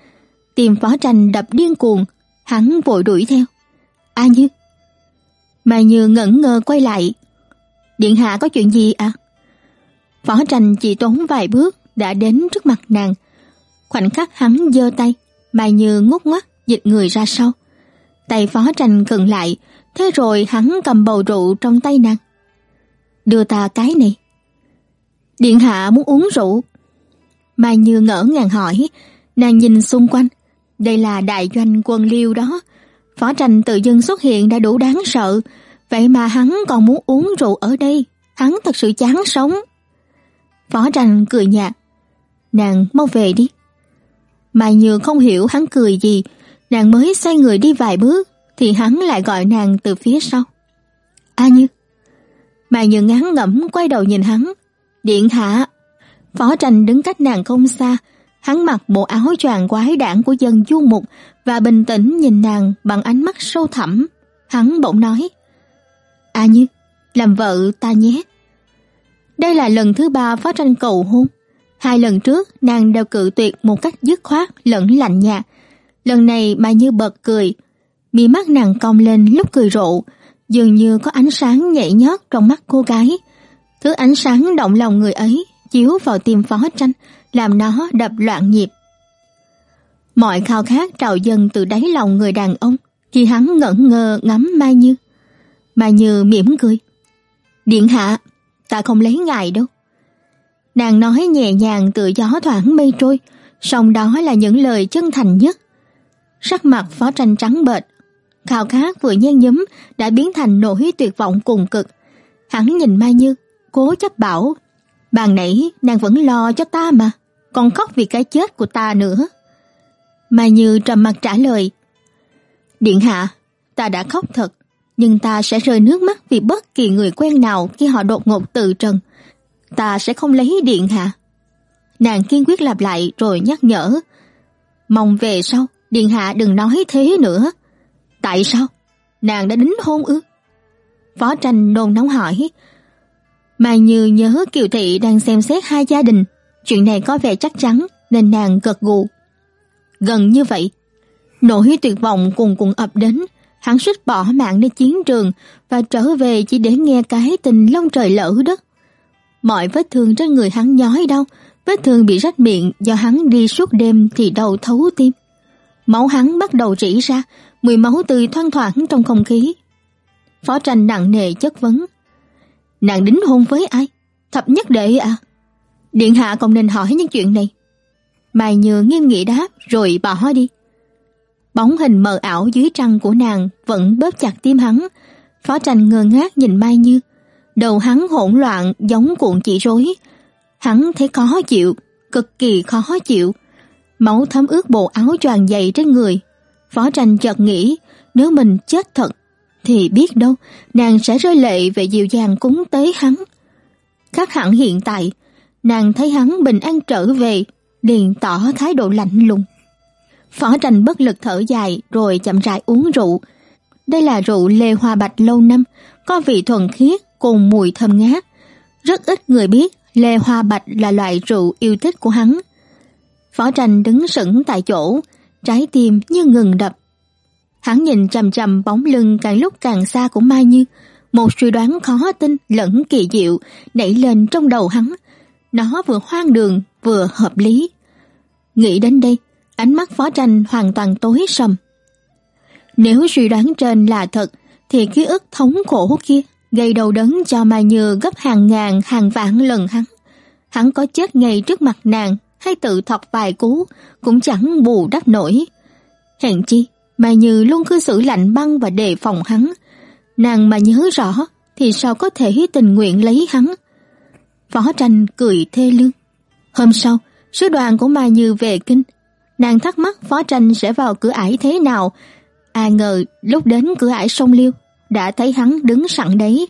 S1: Tìm phó tranh đập điên cuồng, hắn vội đuổi theo. A Như, Mai Như ngẩn ngơ quay lại. Điện hạ có chuyện gì à? Phó tranh chỉ tốn vài bước đã đến trước mặt nàng. Khoảnh khắc hắn giơ tay, Mai Như ngút ngoắt dịch người ra sau. Tay phó tranh gần lại, thế rồi hắn cầm bầu rượu trong tay nàng. Đưa ta cái này. Điện hạ muốn uống rượu. Mai Như ngỡ ngàng hỏi, nàng nhìn xung quanh. Đây là đại doanh quân liêu đó, Phó tranh tự dưng xuất hiện đã đủ đáng sợ, vậy mà hắn còn muốn uống rượu ở đây, hắn thật sự chán sống. Phó tranh cười nhạt, nàng mau về đi. Mai Như không hiểu hắn cười gì, nàng mới xoay người đi vài bước, thì hắn lại gọi nàng từ phía sau. A Như. Mai Như ngán ngẩm quay đầu nhìn hắn. Điện hạ. Phó tranh đứng cách nàng không xa, hắn mặc bộ áo choàng quái đản của dân du mục và bình tĩnh nhìn nàng bằng ánh mắt sâu thẳm. Hắn bỗng nói, A Như, làm vợ ta nhé. Đây là lần thứ ba phó tranh cầu hôn. Hai lần trước nàng đều cự tuyệt một cách dứt khoát lẫn lạnh nhạt. Lần này mà như bật cười, mí mắt nàng cong lên lúc cười rộ, dường như có ánh sáng nhảy nhót trong mắt cô gái. Thứ ánh sáng động lòng người ấy chiếu vào tim phó tranh, làm nó đập loạn nhịp. Mọi khao khát trào dâng từ đáy lòng người đàn ông khi hắn ngẩn ngơ ngắm Mai Như. Mai Như mỉm cười. Điện hạ, ta không lấy ngài đâu. Nàng nói nhẹ nhàng tự gió thoảng mây trôi, song đó là những lời chân thành nhất. Sắc mặt phó tranh trắng bệch, khao khát vừa nhen nhúm đã biến thành nỗi tuyệt vọng cùng cực. Hắn nhìn Mai Như, cố chấp bảo, bàn nãy nàng vẫn lo cho ta mà, còn khóc vì cái chết của ta nữa. Mai Như trầm mặt trả lời. Điện hạ, ta đã khóc thật, nhưng ta sẽ rơi nước mắt vì bất kỳ người quen nào khi họ đột ngột từ trần. Ta sẽ không lấy điện hạ. Nàng kiên quyết lặp lại rồi nhắc nhở. Mong về sau, Điện hạ đừng nói thế nữa. Tại sao? Nàng đã đính hôn ư? Phó tranh nôn nóng hỏi. Mai Như nhớ Kiều Thị đang xem xét hai gia đình. Chuyện này có vẻ chắc chắn nên nàng gật gù. Gần như vậy, nỗi tuyệt vọng cùng cùng ập đến, hắn suýt bỏ mạng nơi chiến trường và trở về chỉ để nghe cái tình long trời lỡ đất. Mọi vết thương trên người hắn nhói đau, vết thương bị rách miệng do hắn đi suốt đêm thì đau thấu tim. Máu hắn bắt đầu rỉ ra, mùi máu tươi thoang thoảng trong không khí. Phó tranh nặng nề chất vấn. Nàng đính hôn với ai? Thập nhất đệ à? Điện hạ còn nên hỏi những chuyện này. Mai Như nghiêm nghị đáp rồi bỏ đi. Bóng hình mờ ảo dưới trăng của nàng vẫn bóp chặt tim hắn. Phó tranh ngơ ngác nhìn Mai Như. Đầu hắn hỗn loạn giống cuộn chỉ rối. Hắn thấy khó chịu, cực kỳ khó chịu. Máu thấm ướt bộ áo choàng dày trên người. Phó tranh chợt nghĩ nếu mình chết thật thì biết đâu nàng sẽ rơi lệ về dịu dàng cúng tế hắn. Khác hẳn hiện tại, nàng thấy hắn bình an trở về, liền tỏ thái độ lạnh lùng. Phó tranh bất lực thở dài rồi chậm rãi uống rượu. Đây là rượu lê hoa bạch lâu năm, có vị thuần khiết cùng mùi thơm ngát. Rất ít người biết lê hoa bạch là loại rượu yêu thích của hắn. Phó tranh đứng sững tại chỗ, trái tim như ngừng đập. Hắn nhìn chằm chằm bóng lưng càng lúc càng xa của Mai Như, một suy đoán khó tin lẫn kỳ diệu nảy lên trong đầu hắn. Nó vừa hoang đường vừa hợp lý. Nghĩ đến đây, ánh mắt phó tranh hoàn toàn tối sầm. Nếu suy đoán trên là thật, thì ký ức thống khổ kia gây đau đớn cho Mai Như gấp hàng ngàn hàng vạn lần hắn. Hắn có chết ngay trước mặt nàng hay tự thọc vài cú cũng chẳng bù đắp nổi. Hèn chi, Mai Như luôn cư xử lạnh băng và đề phòng hắn. Nàng mà nhớ rõ thì sao có thể tình nguyện lấy hắn. Phó tranh cười thê lương. Hôm sau, sứ đoàn của Mai Như về kinh. Nàng thắc mắc phó tranh sẽ vào cửa ải thế nào. À ngờ lúc đến cửa ải sông Liêu, đã thấy hắn đứng sẵn đấy.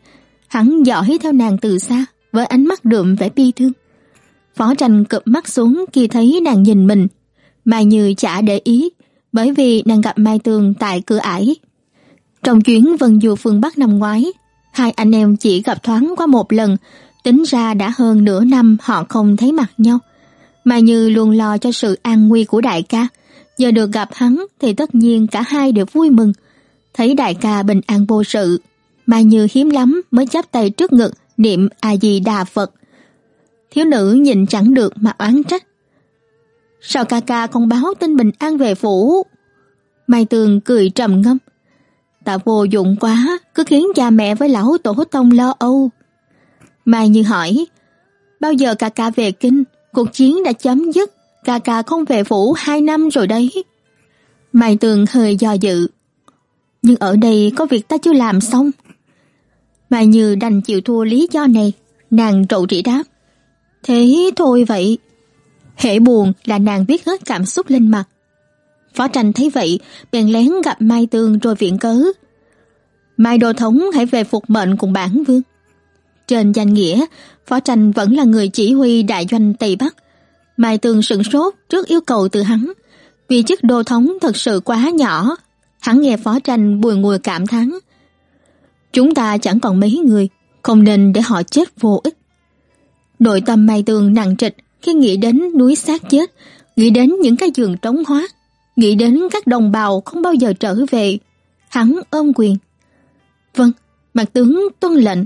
S1: Hắn dõi theo nàng từ xa với ánh mắt đượm vẻ bi thương. Phó tranh cụp mắt xuống khi thấy nàng nhìn mình. Mai Như chả để ý, bởi vì nàng gặp Mai Tường tại cửa ải. Trong chuyến vân du phương Bắc năm ngoái, hai anh em chỉ gặp thoáng qua một lần, tính ra đã hơn nửa năm họ không thấy mặt nhau. Mai Như luôn lo cho sự an nguy của đại ca, giờ được gặp hắn thì tất nhiên cả hai đều vui mừng. Thấy đại ca bình an vô sự, Mai Như hiếm lắm mới chắp tay trước ngực niệm A Di Đà Phật. Thiếu nữ nhìn chẳng được mà oán trách. Sao ca ca không báo tin bình an về phủ? Mai Tường cười trầm ngâm. Ta vô dụng quá, cứ khiến cha mẹ với lão tổ tông lo âu. Mai Như hỏi, bao giờ ca ca về kinh, cuộc chiến đã chấm dứt, ca ca không về phủ hai năm rồi đấy. Mai Tường hơi do dự. Nhưng ở đây có việc ta chưa làm xong. Mai Như đành chịu thua lý do này, nàng rậu rỉ đáp. Thế thôi vậy hễ buồn là nàng viết hết cảm xúc lên mặt. Phó tranh thấy vậy, bèn lén gặp Mai Tương rồi viện cớ. Mai Đô Thống hãy về phục mệnh cùng bản vương. Trên danh nghĩa, Phó tranh vẫn là người chỉ huy đại doanh Tây Bắc. Mai Tương sửng sốt trước yêu cầu từ hắn, vì chức đô thống thật sự quá nhỏ. Hắn nghe Phó tranh bùi ngùi cảm thán. Chúng ta chẳng còn mấy người, không nên để họ chết vô ích. Nội tâm Mai Tương nặng trịch khi nghĩ đến núi xác chết, nghĩ đến những cái giường trống hóa, nghĩ đến các đồng bào không bao giờ trở về. Hắn ôm quyền. Vâng, mặt tướng tuân lệnh.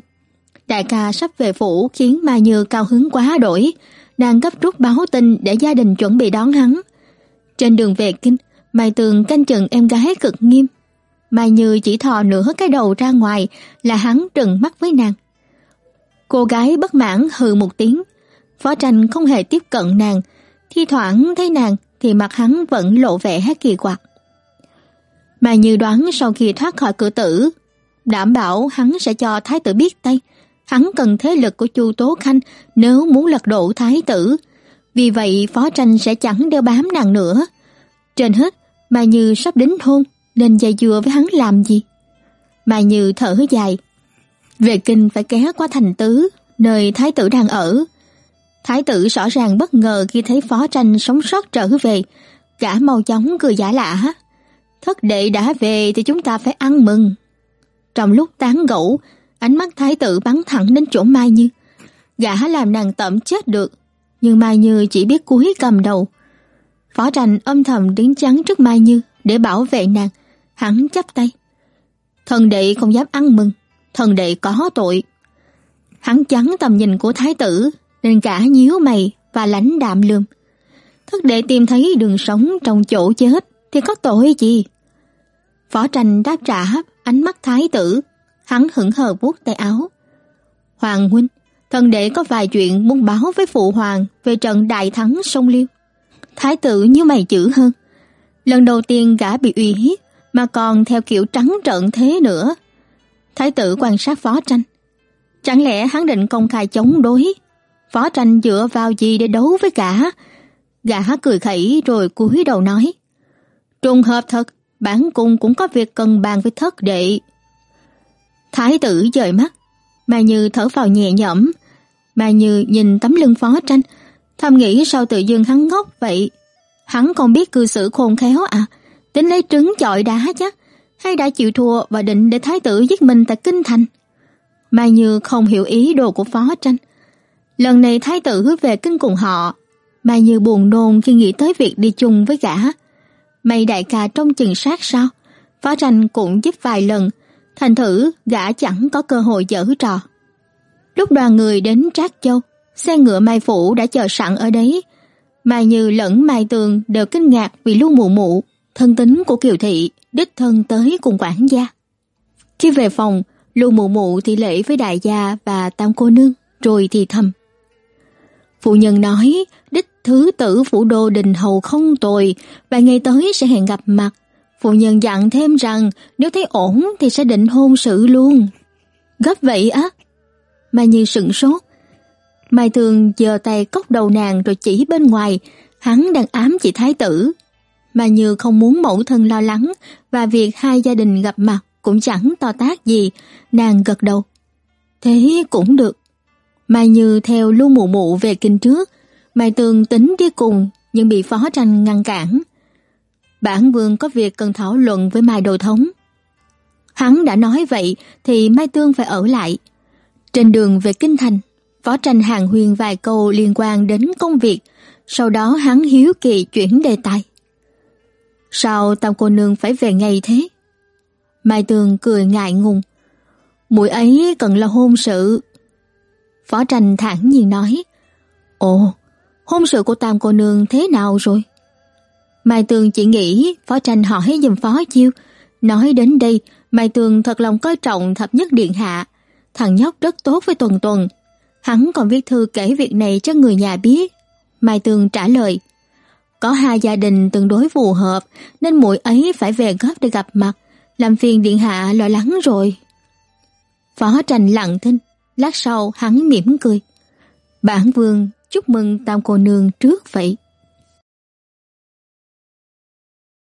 S1: Đại ca sắp về phủ khiến Mai Như cao hứng quá đổi, đang gấp rút báo tin để gia đình chuẩn bị đón hắn. Trên đường về kinh, Mai Tường canh chừng em gái cực nghiêm. Mai Như chỉ thò nửa cái đầu ra ngoài là hắn trừng mắt với nàng. Cô gái bất mãn hừ một tiếng, Phó tranh không hề tiếp cận nàng, thi thoảng thấy nàng thì mặt hắn vẫn lộ vẻ hết kỳ quặc. Mà như đoán sau khi thoát khỏi cửa tử, đảm bảo hắn sẽ cho thái tử biết tay, hắn cần thế lực của Chu Tố Khanh nếu muốn lật đổ thái tử. Vì vậy phó tranh sẽ chẳng đeo bám nàng nữa. Trên hết, Mà Như sắp đính hôn, nên dây dưa với hắn làm gì? Mà Như thở dài. Về kinh phải kéo qua thành tứ, nơi thái tử đang ở. Thái tử rõ ràng bất ngờ khi thấy phó tranh sống sót trở về, Gã mau chóng cười giả lạ. Thất đệ đã về thì chúng ta phải ăn mừng. Trong lúc tán gẫu, ánh mắt thái tử bắn thẳng đến chỗ Mai Như. Gã làm nàng tẩm chết được, nhưng Mai Như chỉ biết cúi cầm đầu. Phó tranh âm thầm đứng chắn trước Mai Như để bảo vệ nàng, hắn chắp tay. Thần đệ không dám ăn mừng, thần đệ có tội. Hắn chắn tầm nhìn của thái tử, nên cả nhíu mày và lãnh đạm lườm. Thất đệ tìm thấy đường sống trong chỗ chết thì có tội gì? Phó tranh đáp trả ánh mắt thái tử, hắn hững hờ vuốt tay áo. Hoàng huynh, thần đệ có vài chuyện muốn báo với phụ hoàng về trận đại thắng sông Liêu. Thái tử như mày chữ hơn. Lần đầu tiên gã bị uy hiếp mà còn theo kiểu trắng trợn thế nữa. Thái tử quan sát phó tranh. Chẳng lẽ hắn định công khai chống đối? Phó tranh dựa vào gì để đấu với gã? Gã cười khẩy rồi cúi đầu nói. Trùng hợp thật, bản cung cũng có việc cần bàn với thất đệ. Thái tử dời mắt, mà như thở vào nhẹ nhõm, mà như nhìn tấm lưng phó tranh, thầm nghĩ sao tự dưng hắn ngốc vậy. Hắn còn biết cư xử khôn khéo à, tính lấy trứng chọi đá chắc, hay đã chịu thua và định để thái tử giết mình tại kinh thành. Mai Như không hiểu ý đồ của phó tranh. Lần này thái tử về kinh cùng họ, Mai Như buồn nôn khi nghĩ tới việc đi chung với gã. Mày đại ca trong chừng sát sao? Phó tranh cũng giúp vài lần, thành thử gã chẳng có cơ hội dở trò. Lúc đoàn người đến Trác Châu, xe ngựa Mai Phủ đã chờ sẵn ở đấy. Mai Như lẫn Mai Tường đều kinh ngạc vì Lưu Mụ Mụ, thân tính của Kiều Thị, đích thân tới cùng quản gia. Khi về phòng, Lưu Mụ Mụ thì lễ với đại gia và tam cô nương, rồi thì thầm. Phụ nhân nói, đích thứ tử phủ đô đình hầu không tồi, vài ngày tới sẽ hẹn gặp mặt. Phụ nhân dặn thêm rằng nếu thấy ổn thì sẽ định hôn sự luôn. Gấp vậy á? Mai Như sững sốt. Mai Tường giơ tay cốc đầu nàng rồi chỉ bên ngoài, hắn đang ám chị thái tử. Mai Như không muốn mẫu thân lo lắng và việc hai gia đình gặp mặt cũng chẳng to tác gì, nàng gật đầu. Thế cũng được. Mai Như theo Lưu Mụ Mụ về kinh trước, Mai Tường tính đi cùng nhưng bị phó tranh ngăn cản. Bản vương có việc cần thảo luận với Mai Đồ Thống. Hắn đã nói vậy thì Mai Tương phải ở lại. Trên đường về Kinh Thành, phó tranh hàng huyên vài câu liên quan đến công việc, sau đó hắn hiếu kỳ chuyển đề tài. Sao tam cô nương phải về ngay thế? Mai Tường cười ngại ngùng. Mũi ấy cần là hôn sự. Phó tranh thản nhiên nói. Ồ, hôn sự của tam cô nương thế nào rồi? Mai Tường chỉ nghĩ Phó Tranh hỏi dùm Phó Chiêu. Nói đến đây, Mai Tường thật lòng coi trọng thập nhất điện hạ. Thằng nhóc rất tốt với Tuần Tuần. Hắn còn viết thư kể việc này cho người nhà biết. Mai Tường trả lời. Có hai gia đình tương đối phù hợp nên muội ấy phải về gấp để gặp mặt. Làm phiền điện hạ lo lắng rồi. Phó Tranh lặng thinh. Lát sau hắn mỉm cười. Bản vương chúc mừng tam cô nương trước vậy.